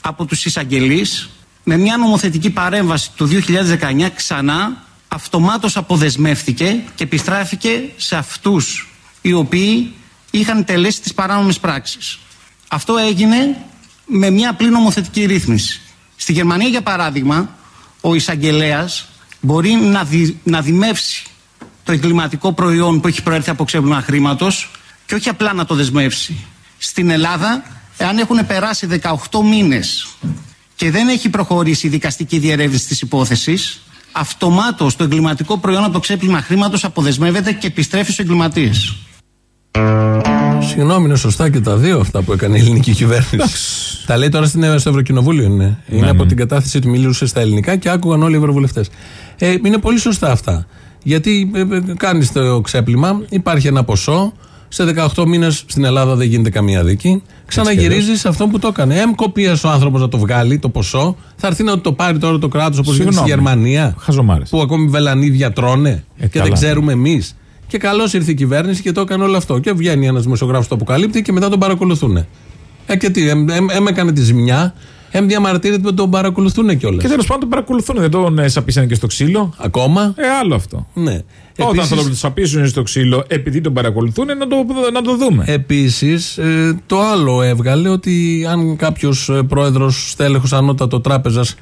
από τους εισαγγελείς με μια νομοθετική παρέμβαση του 2019 ξανά αυτομάτως αποδεσμεύτηκε και επιστράφηκε σε αυτούς οι οποίοι είχαν τελέσει τις παράνομες πράξεις. Αυτό έγινε με μια απλή νομοθετική ρύθμιση. Στη Γερμανία για παράδειγμα ο εισαγγελέας μπορεί να, δι, να δημεύσει το εγκληματικό προϊόν που έχει προέρθει από ξέπλυμα χρήματος και όχι απλά να το δεσμεύσει. Στην Ελλάδα, εάν έχουν περάσει 18 μήνες και δεν έχει προχωρήσει η δικαστική διερεύνηση της υπόθεσης, αυτομάτως το εγκληματικό προϊόν από το ξέπλυμα χρήματος αποδεσμεύεται και επιστρέφει στους εγκληματίες. Συγγνώμη, είναι σωστά και τα δύο αυτά που έκανε η ελληνική κυβέρνηση. τα λέει τώρα στην, στο Ευρωκοινοβούλιο είναι. είναι Ναι, από ναι. την κατάθεση του μιλούσε στα ελληνικά και άκουγαν όλοι οι ευρωβουλευτές. Ε, είναι πολύ σωστά αυτά. Γιατί ε, ε, κάνεις το ξέπλυμα, υπάρχει ένα ποσό. Σε 18 μήνες στην Ελλάδα δεν γίνεται καμία δίκη. Ξαναγυρίζεις σε αυτό που το έκανε. Εμ κοπία ο άνθρωπος να το βγάλει το ποσό. Θα έρθει να το πάρει τώρα το κράτος όπως γίνεται στη Συγγνώμη. Γερμανία. Χαζομάρες. Που ακόμη βελανίδια τρώνε και δεν καλά. ξέρουμε εμείς. Και καλώς ήρθε η κυβέρνηση και το έκανε όλο αυτό. Και βγαίνει ένας δημοσιογράφος το αποκαλύπτει και μετά τον παρακολουθούν. Ε, και τι, εμ, εμ, εμ έκανε τη ζημιά, εμ διαμαρτύρεται που τον παρακολουθούν κιόλας. Και τέλος πάντων τον παρακολουθούν, δεν τον ε, σαπίσανε και στο ξύλο. Ακόμα. Ε, άλλο αυτό. Ναι. Όταν Επίσης- θα τον σαπίσουν στο ξύλο επειδή τον παρακολουθούν, να το, να το δούμε. Επίσης, το άλλο έβγαλε ότι αν κάποιος πρόεδρος στέλεχος ανώτατο τράπεζας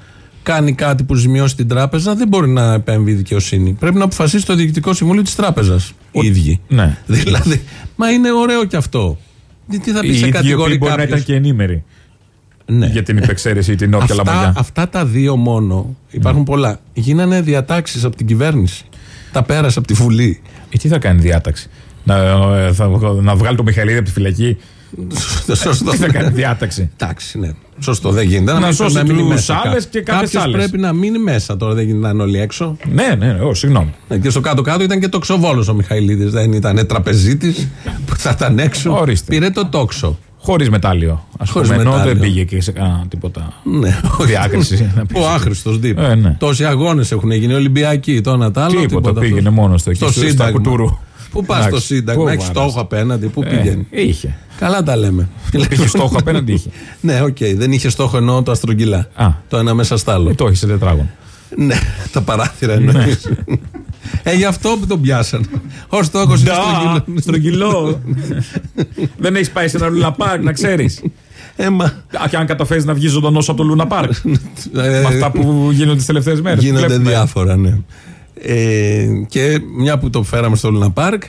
κάνει κάτι που ζημιώσει την τράπεζα, δεν μπορεί να επέμβει η δικαιοσύνη. Πρέπει να αποφασίσει το διοικητικό συμβούλιο της τράπεζας. Οι ίδιοι. Ναι. Δηλαδή, μα είναι ωραίο κι αυτό. Τι, τι θα πει Οι σε ίδιοι οι κατηγορή οποίοι μπορεί να κάποιος; ήταν και ενήμεροι. Ναι. Για την υπεξαίρεση ή την όποια Αυτά, λαμογιά. αυτά τα δύο μόνο, υπάρχουν πολλά. Γίνανε διατάξεις από την κυβέρνηση. Τα πέρασε από τη Βουλή. Ε, τι θα κάνει διάταξη; Να, ε, θα, να βγάλει το Μιχαηλίδη από τη φυλακή; Σωστό. τι θα κάνει διάταξη; Εντάξει, ναι. Σωστό, δεν γίνεται. Να μην- σώσει μείνει τους μέσα άλλες κα- και κάποιες Κάποιος άλλες. πρέπει να μείνει μέσα τώρα, δεν γίνεται να είναι όλοι έξω. Ναι, ναι, ναι, ω, συγγνώμη. Ναι, και στο κάτω-κάτω ήταν και το ξοβόλο ο Μιχαηλίδης. Δεν ήταν τραπεζίτης που θα ήταν έξω. Ορίστε. Πήρε το τόξο. Χωρίς μετάλλιο. Α Χωρίς πούμε, ενώ μετάλλιο. δεν πήγε και σε κανένα τίποτα. Ναι, Διάκριση. να πεις. Ο άχρηστος Ντύπ. Ε, ναι. Τόσοι αγώνες έχουν γίνει Ολυμπιακοί, το ένα τ' άλλο. Τίποτα, αυτό. πήγαινε μόνος του εκεί, Στο στο- στο Σύνταγμα. κουτούρου. Πού πας στο Εντάξει, Σύνταγμα, πού έχεις βάρας. στόχο απέναντι, πού Ε, πηγαίνει. είχε. Καλά τα λέμε. Είχε στόχο απέναντι, είχε. Ναι, οκ, δεν είχε στόχο εννοώ τα στρογγυλά. Α. Το ένα μέσα στ' άλλο. Ε, Το έχεις σε τετράγωνο. Ναι, τα παράθυρα εννοείς. Ε, γι' αυτό που τον πιάσαν. Ο στόχος είναι στρογγυλό. στρογγυλό. Δεν έχεις πάει σε ένα Λούνα Πάρκ, να ξέρεις. Ε, μα, Και αν καταφέρεις να βγεις ζωντανό από το Λούνα Πάρκ. ε, Με αυτά που γίνονται τις τελευταίες μέρες. Γίνονται διάφορα, ναι. Ε, και μια που το φέραμε στο Λούνα Πάρκ,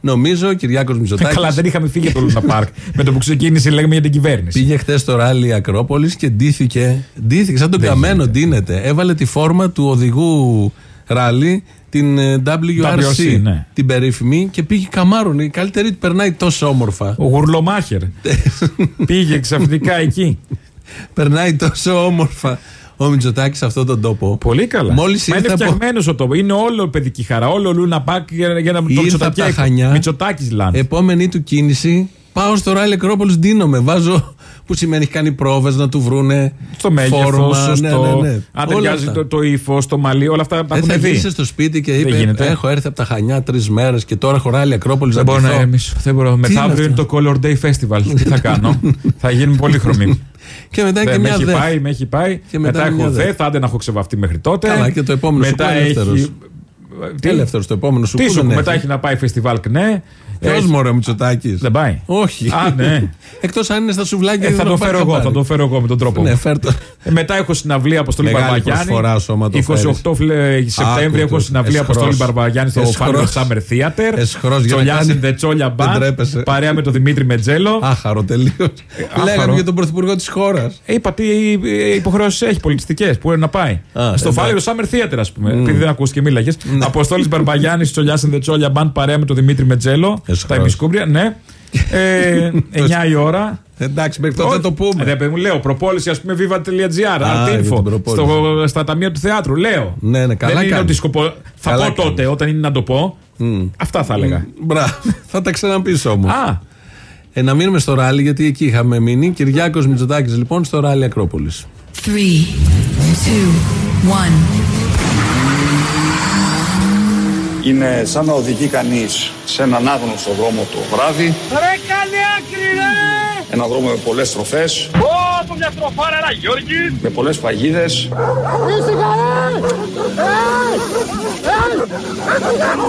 νομίζω ο Κυριάκο Μητσοτάκη. Ε, Καλά, δεν είχαμε φύγει από το Λούνα Πάρκ. Με το που ξεκίνησε, λέγαμε για την κυβέρνηση. Πήγε χθες στο ράλι Ακρόπολης και ντύθηκε. Ντύθηκε σαν τον Δεν καμένο, ντύνεται. Έβαλε τη φόρμα του οδηγού ράλι, την ε, WRC, WRC, ναι. την περίφημη, και πήγε καμάρον. Η καλύτερη του περνάει τόσο όμορφα. Ο Γουρλομάχερ. Πήγε ξαφνικά εκεί. Περνάει τόσο όμορφα ο Μητσοτάκης σε αυτόν τον τόπο. Πολύ καλά. Μόλις Μα είναι ήρθε από. φτιαγμένος ο τόπος. Είναι όλο παιδική χαρά. Όλο Λούνα Πάρκ για, για να τον Ήρθε από τα Μητσοτάκη. Χανιά. Μητσοτάκης λάνε. Επόμενη του κίνηση, πάω στο ράλι Ακρόπολης, ντύνομαι. Βάζω που σημαίνει έχει κάνει πρόβες να του βρούνε. Στο μέγεθος, φόρμα, στο. ναι, ναι, ναι. Αν Όλα ταιριάζει αυτά. το, το ύφο, το μαλλί, όλα αυτά τα Δεν θα έχουν δει. γύρισε στο σπίτι και Δεν είπε: γίνεται. Έχω έρθει από τα Χανιά τρεις μέρες και τώρα έχω ράλι Ακρόπολης. Δεν μπορώ να ηρεμήσω. Δεν μπορώ. Μεθαύριο είναι το Color Day Festival. Τι θα κάνω; θα γίνει πολύ χρωμή. Και μετά και Δεν με μια έχει δε. πάει, με έχει πάει. Και μετά μετά μια έχω δε. δε, θα άντε να έχω ξεβαφτεί μέχρι τότε. Καλά, και το επόμενο σου μετά που ελεύθερος. έχει. Τι, Ελεύθερος το επόμενο σου τι που σου δεν που μετά έχει. έχει να πάει φεστιβάλ ΚΝΕ. Ποιος Έχει- μωρέ ο Μητσοτάκης; Δεν πάει. Όχι. Α, ναι. Εκτός αν είναι στα σουβλάκια Ε, δεν θα το το πάρει φέρω εγώ, χαμπάρι. θα το φέρω εγώ με τον τρόπο Ναι, μου. φέρ το. Ε, μετά έχω συναυλία Αποστολή Μεγάλη Μπαρβαγιάννη. προσφορά, σώμα, το 28 φλε- Σεπτέμβρη έχω Άκου, συναυλία εσχρός. Αποστολή Μπαρβαγιάννη στο Εσχρός. Fabulous Summer Theater. Εσχρός για να Τσολιάς κάνει- in the Τσόλια Δεν Band. τρέπεσαι. Παρέα με τον Δημήτρη Μετζέλο. Άχαρο τελείως. άχαρο. Λέγαμε για τον πρωθυπουργό της χώρας. Ε, Είπα τι υποχρεώσεις έχει πολιτιστικές που είναι να πάει. Α, στο εντάξει. Fabulous Summer Theater, ας πούμε. Επειδή δεν ακούστηκε, μίλαγε. Ναι. Αποστόλης Μπαρμπαγιάννης, Τσολιάς in the Τσόλια Band. Παρέα με τον Δημήτρη Μετζέλο. Εσχρός. Τα ημισκούμπρια, ναι. Ε, 9 η ώρα. Εντάξει, μέχρι τότε θα το πούμε. Ρε, παιδί μου, λέω προπόληση, ας πούμε, viva.gr, για Artinfo, την προπόληση. στο, στα ταμεία του θεάτρου. Λέω. Ναι, ναι, καλά Δεν είναι κάνεις. ότι σκοπό. Θα Καλά πω τότε, κάνεις. όταν είναι να το πω. Αυτά θα έλεγα. Μπράβο. Θα τα ξαναπείς όμως. Α, Ε, να μείνουμε στο ράλι, γιατί εκεί είχαμε μείνει. Κυριάκος Μητσοτάκης, λοιπόν, στο ράλι Ακρόπολης. Three, two, one. Είναι σαν να οδηγεί κανείς σε έναν άγνωστο δρόμο το βράδυ. Ρε καλή άκρη ρε! Ένα δρόμο με πολλές στροφές, Ω, το μια στροφάρα, ένα Γιώργη! με πολλές παγίδες. Ήσυχα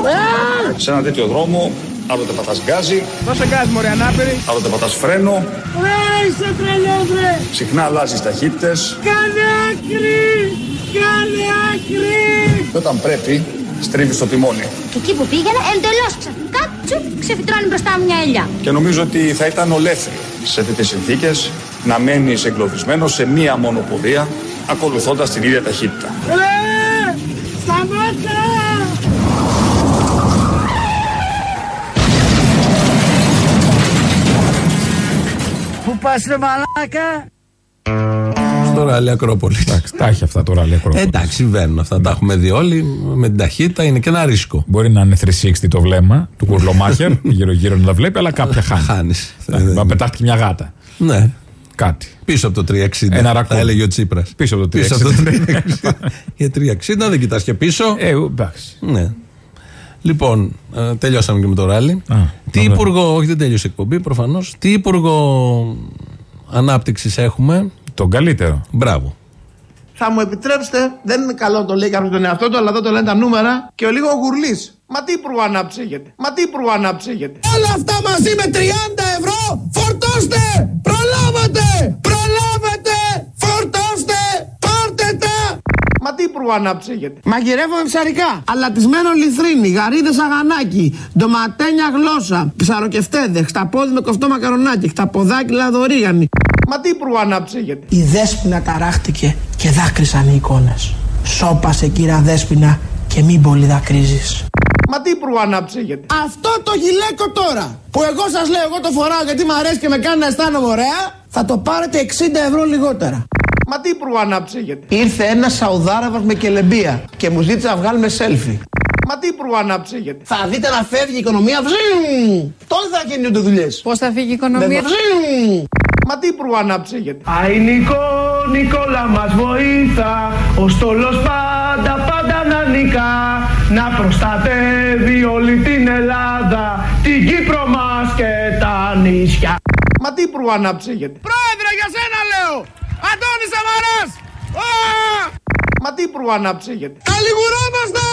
ρε! Σε ένα τέτοιο δρόμο, άλλοτε πατάς γκάζι, Δώσε γκάζ μωρέ ανάπηρη! άλλοτε πατάς φρένο, Ρε είσαι τρελός ρε! συχνά αλλάζεις ταχύτητες Κάνε άκρη! Κάνε άκρη! και όταν πρέπει στρίβεις το τιμόνι. Και εκεί που πήγαινα, εντελώς ξαφνικά, τσουπ, ξεφυτρώνει μπροστά μου μια ελιά. Και νομίζω ότι θα ήταν ολέθριο σε τέτοιες συνθήκες να μένεις εγκλωβισμένος σε μία μόνο ποδία, ακολουθώντας την ίδια ταχύτητα. Ρε! Σταμάτα Πού πας ρε μαλάκα; Στο ράλι Ακρόπολη. Εντάξει, τα έχει αυτά το ράλι Ακρόπολη. Εντάξει, συμβαίνουν αυτά. Τα έχουμε δει όλοι με την ταχύτητα. Είναι και ένα ρίσκο. Μπορεί να είναι 360 το βλέμμα του κουρλομάχερ, γύρω-γύρω να τα βλέπει, αλλά κάποια χάνει. Χάνεις. Να πετάχτηκε μια γάτα. Ναι. Κάτι. Πίσω από το 360. Ένα ρακούν. Τα έλεγε ο Τσίπρας. Πίσω από το 360. Πίσω από το 360. Για 360 δεν κοιτάς και πίσω. Ε, εντάξει. Ναι. Λοιπόν, ε, τελειώσαμε και με το ράλι. Α, Τι ωραία. υπουργό, όχι δεν τέλειωσε η εκπομπή προφανώς. Τι υπουργό ανάπτυξης έχουμε; Τον καλύτερο. Μπράβο. Θα μου επιτρέψετε, δεν είναι καλό το λέει κάποιος τον εαυτό του, αλλά εδώ το λένε τα νούμερα και ο λίγο γουρλής. Μα τι υπουργό ανάπτυξη έχετε. Μα τι υπουργό ανάπτυξη έχετε. Όλα αυτά μαζί με 30 ευρώ φορτώστε! Προλάβατε! Προλάβατε! Φορτώστε! Πάρτε τα! Μα τι υπουργό ανάπτυξη έχετε. Μαγειρεύω με ψαρικά. Αλατισμένο λιθρίνι, γαρίδες αγανάκι, ντοματένια γλώσσα, ψαροκεφτέδες, χταπόδι με κοφτό μακαρονάκι, χταποδάκι λαδορίγανη. Μα τι υπουργό ανάπτυξη έχετε. Η δέσποινα ταράχτηκε και δάκρυσαν οι εικόνες. Σώπασε κύρα δέσποινα και μην πολύ δακρύζεις. Μα τι υπουργό ανάπτυξη έχετε. Αυτό το γυλαίκο τώρα που εγώ σας λέω εγώ το φοράω γιατί μου αρέσει και με κάνει να αισθάνομαι ωραία θα το πάρετε 60 ευρώ λιγότερα. Μα τι υπουργό ανάπτυξη έχετε. Ήρθε ένας Σαουδάραβας με κελεμπία και μου ζήτησε να βγάλουμε selfie. Μα τι υπουργό ανάπτυξη έχετε. Θα δείτε να φεύγει η οικονομία. Βζζιμ. Τότε θα γίνονται δουλειές. Πώς θα φύγει η οικονομία; Μα τι υπουργό ανάπτυξη έχετε. Αϊ Νικό, Νικόλα μας βοήθα Ο στόλος πάντα πάντα να νικά Να προστατεύει όλη την Ελλάδα Την Κύπρο μας και τα νησιά Μα τι υπουργό ανάπτυξη έχετε. Πρόεδρε για σένα λέω Αντώνης Σαμαράς Α! Μα τι υπουργό ανάπτυξη έχετε. Καλιγουρόμαστε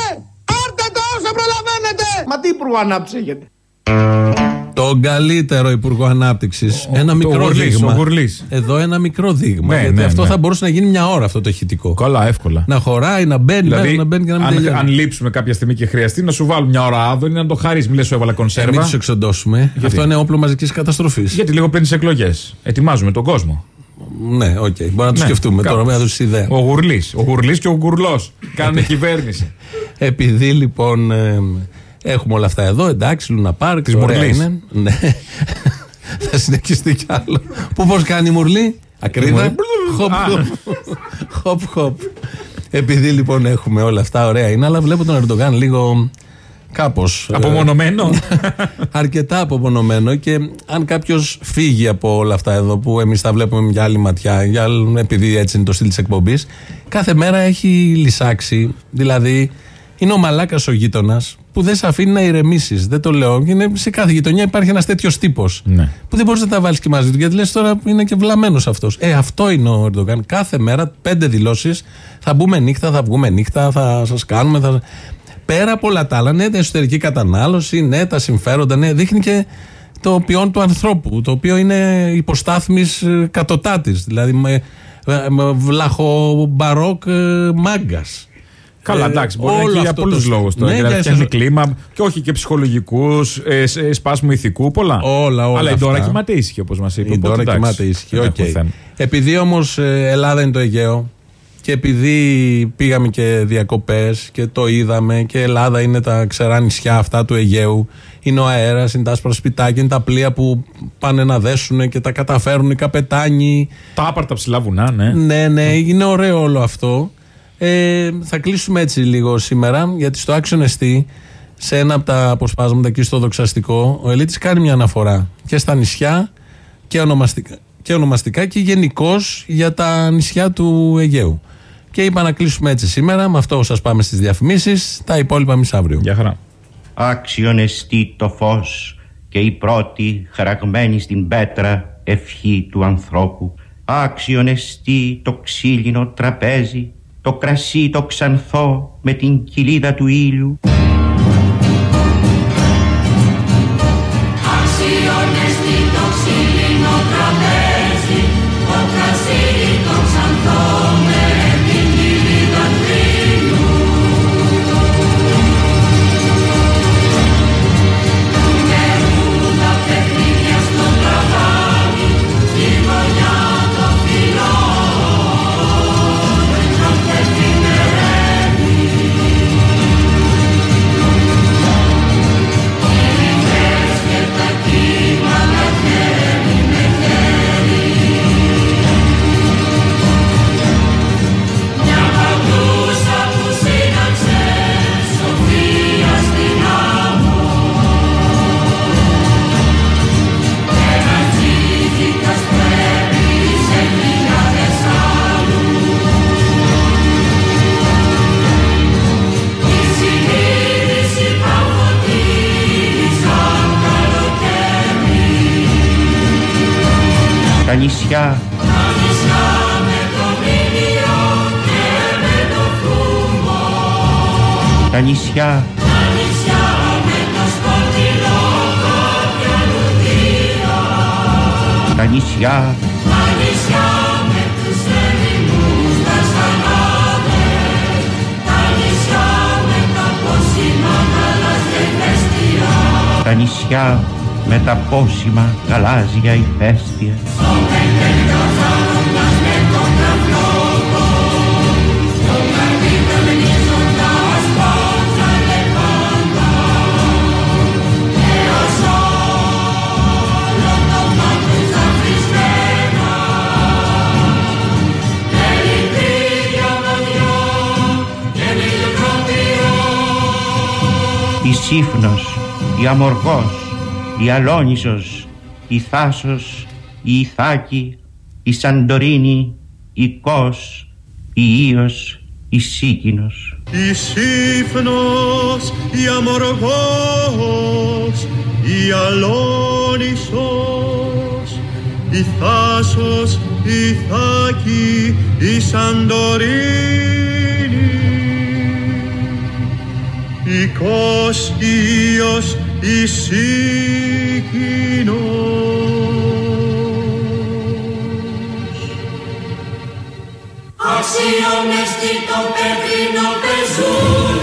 Πάρτε το όσο προλαβαίνετε Μα τι υπουργό ανάπτυξη έχετε. Τον καλύτερο Υπουργό Ανάπτυξης. Ένα ο μικρό Γουρλής, δείγμα. ο Γουρλής. Εδώ ένα μικρό δείγμα. Ναι, γιατί ναι, αυτό ναι. θα μπορούσε να γίνει μια ώρα αυτό το ηχητικό. Καλά, εύκολα. Να χωράει, να μπαίνει, Δηλαδή, να μπαίνει και να μην αν, τελειώνει. αν λείψουμε κάποια στιγμή και χρειαστεί, να σου βάλουν μια ώρα άδω ή να το χαρίσει. Μιλέ, σου έβαλα Ε, μην κονσέρβα. τους εξοντώσουμε. Αυτό είναι όπλο μαζικής καταστροφής. Γιατί λίγο πριν τις εκλογές. Ετοιμάζουμε τον κόσμο. Ναι, οκ. Μπορεί να το Ναι, σκεφτούμε κάπως. τώρα, με έδωσε ιδέα. Ο Γουρλής. Ο Γουρλής και ο Γκουρλό. Κάνουν κυβέρνηση. Επειδή λοιπόν ε, έχουμε όλα αυτά εδώ, εντάξει, Λούνα Πάρκ, Της ωραία Μουρλής. είναι. Ναι. θα συνεχιστεί κι άλλο. Πού πώς κάνει η Μουρλή, Ακρίδα. Μουρλή. Χοπ, Α. χοπ. χοπ, χοπ. Επειδή λοιπόν έχουμε όλα αυτά, ωραία είναι, αλλά βλέπω τον Ερντογάν λίγο κάπως. Απομονωμένο. αρκετά απομονωμένο και αν κάποιος φύγει από όλα αυτά εδώ που εμείς τα βλέπουμε με μια άλλη ματιά, για, άλλη- επειδή έτσι είναι το στυλ της εκπομπής, κάθε μέρα έχει λυσάξει. Δηλαδή, είναι ο μαλάκας ο γείτονας που δεν σε αφήνει να ηρεμήσεις. Δεν το λέω. Είναι, σε κάθε γειτονιά υπάρχει ένας τέτοιος τύπος. Ναι. Που δεν μπορείς να τα βάλεις και μαζί του. Γιατί λες τώρα είναι και βλαμμένος αυτός. Ε, αυτό είναι ο Ερντογάν. Κάθε μέρα πέντε δηλώσεις. Θα μπούμε νύχτα, θα βγούμε νύχτα, θα σας κάνουμε. Θα... Πέρα από όλα τα άλλα, ναι, την εσωτερική κατανάλωση, ναι, τα συμφέροντα, ναι, δείχνει και το ποιόν του ανθρώπου, το οποίο είναι υποστάθμης κατωτάτης. Δηλαδή με, με βλαχομπαρόκ μάγκας. Καλά, εντάξει, μπορεί να είναι και για πολλούς λόγους τώρα. Ναι, για να για φτιάχνει εσένα- κλίμα και όχι και ψυχολογικούς, ε, σ- ε, σπάσιμο ηθικού, πολλά. Όλα, όλα Αλλά η αυτά. Ντόρα κοιμάται ήσυχη, όπως μας είπε. Η οπότε τώρα εντάξει, κοιμάται ήσυχη. δεν οκ. έχουμε θέμα. Επειδή όμως Ελλάδα είναι το Αιγαίο και επειδή πήγαμε και διακοπές και το είδαμε και Ελλάδα είναι τα ξερά νησιά αυτά του Αιγαίου, είναι ο αέρας, είναι τα άσπρα σπιτάκια, είναι τα πλοία που πάνε να δέσουν και τα καταφέρουν οι καπετάνοι. Τα άπαρτα ψηλά βουνά, ναι. Ναι, ναι, είναι ωραίο όλο αυτό. Ε, θα κλείσουμε έτσι λίγο σήμερα, γιατί στο Action ST, σε ένα από τα αποσπάσματα εκεί στο δοξαστικό, ο Ελίτης κάνει μια αναφορά και στα νησιά και ονομαστικά και, ονομαστικά και γενικώς για τα νησιά του Αιγαίου. Και είπα να κλείσουμε έτσι σήμερα, με αυτό σας πάμε στις διαφημίσεις, τα υπόλοιπα εμείς αύριο. Γεια χαρά. Άξιον εστί το φως και η πρώτη χαραγμένη στην πέτρα ευχή του ανθρώπου. Άξιον εστί το ξύλινο τραπέζι, το κρασί το ξανθό με την κοιλίδα του ήλιου. Αξιώνεστη το ξύλινο και με ηλικροτήρα η Σύφνος, η Αμοργός, η Αλόνισος, η Θάσος, η Ιθάκη, η Σαντορίνη, η Κος, η Ίος, η Σίκινος. Η Σύφνος, η Αμοργός, η Αλόνισος, η Θάσος, η Θάκη, η Σαντορίνη, η Κος, η Ίος, η Σίκινος. Αξιώνεστη το πετρίνο πεζού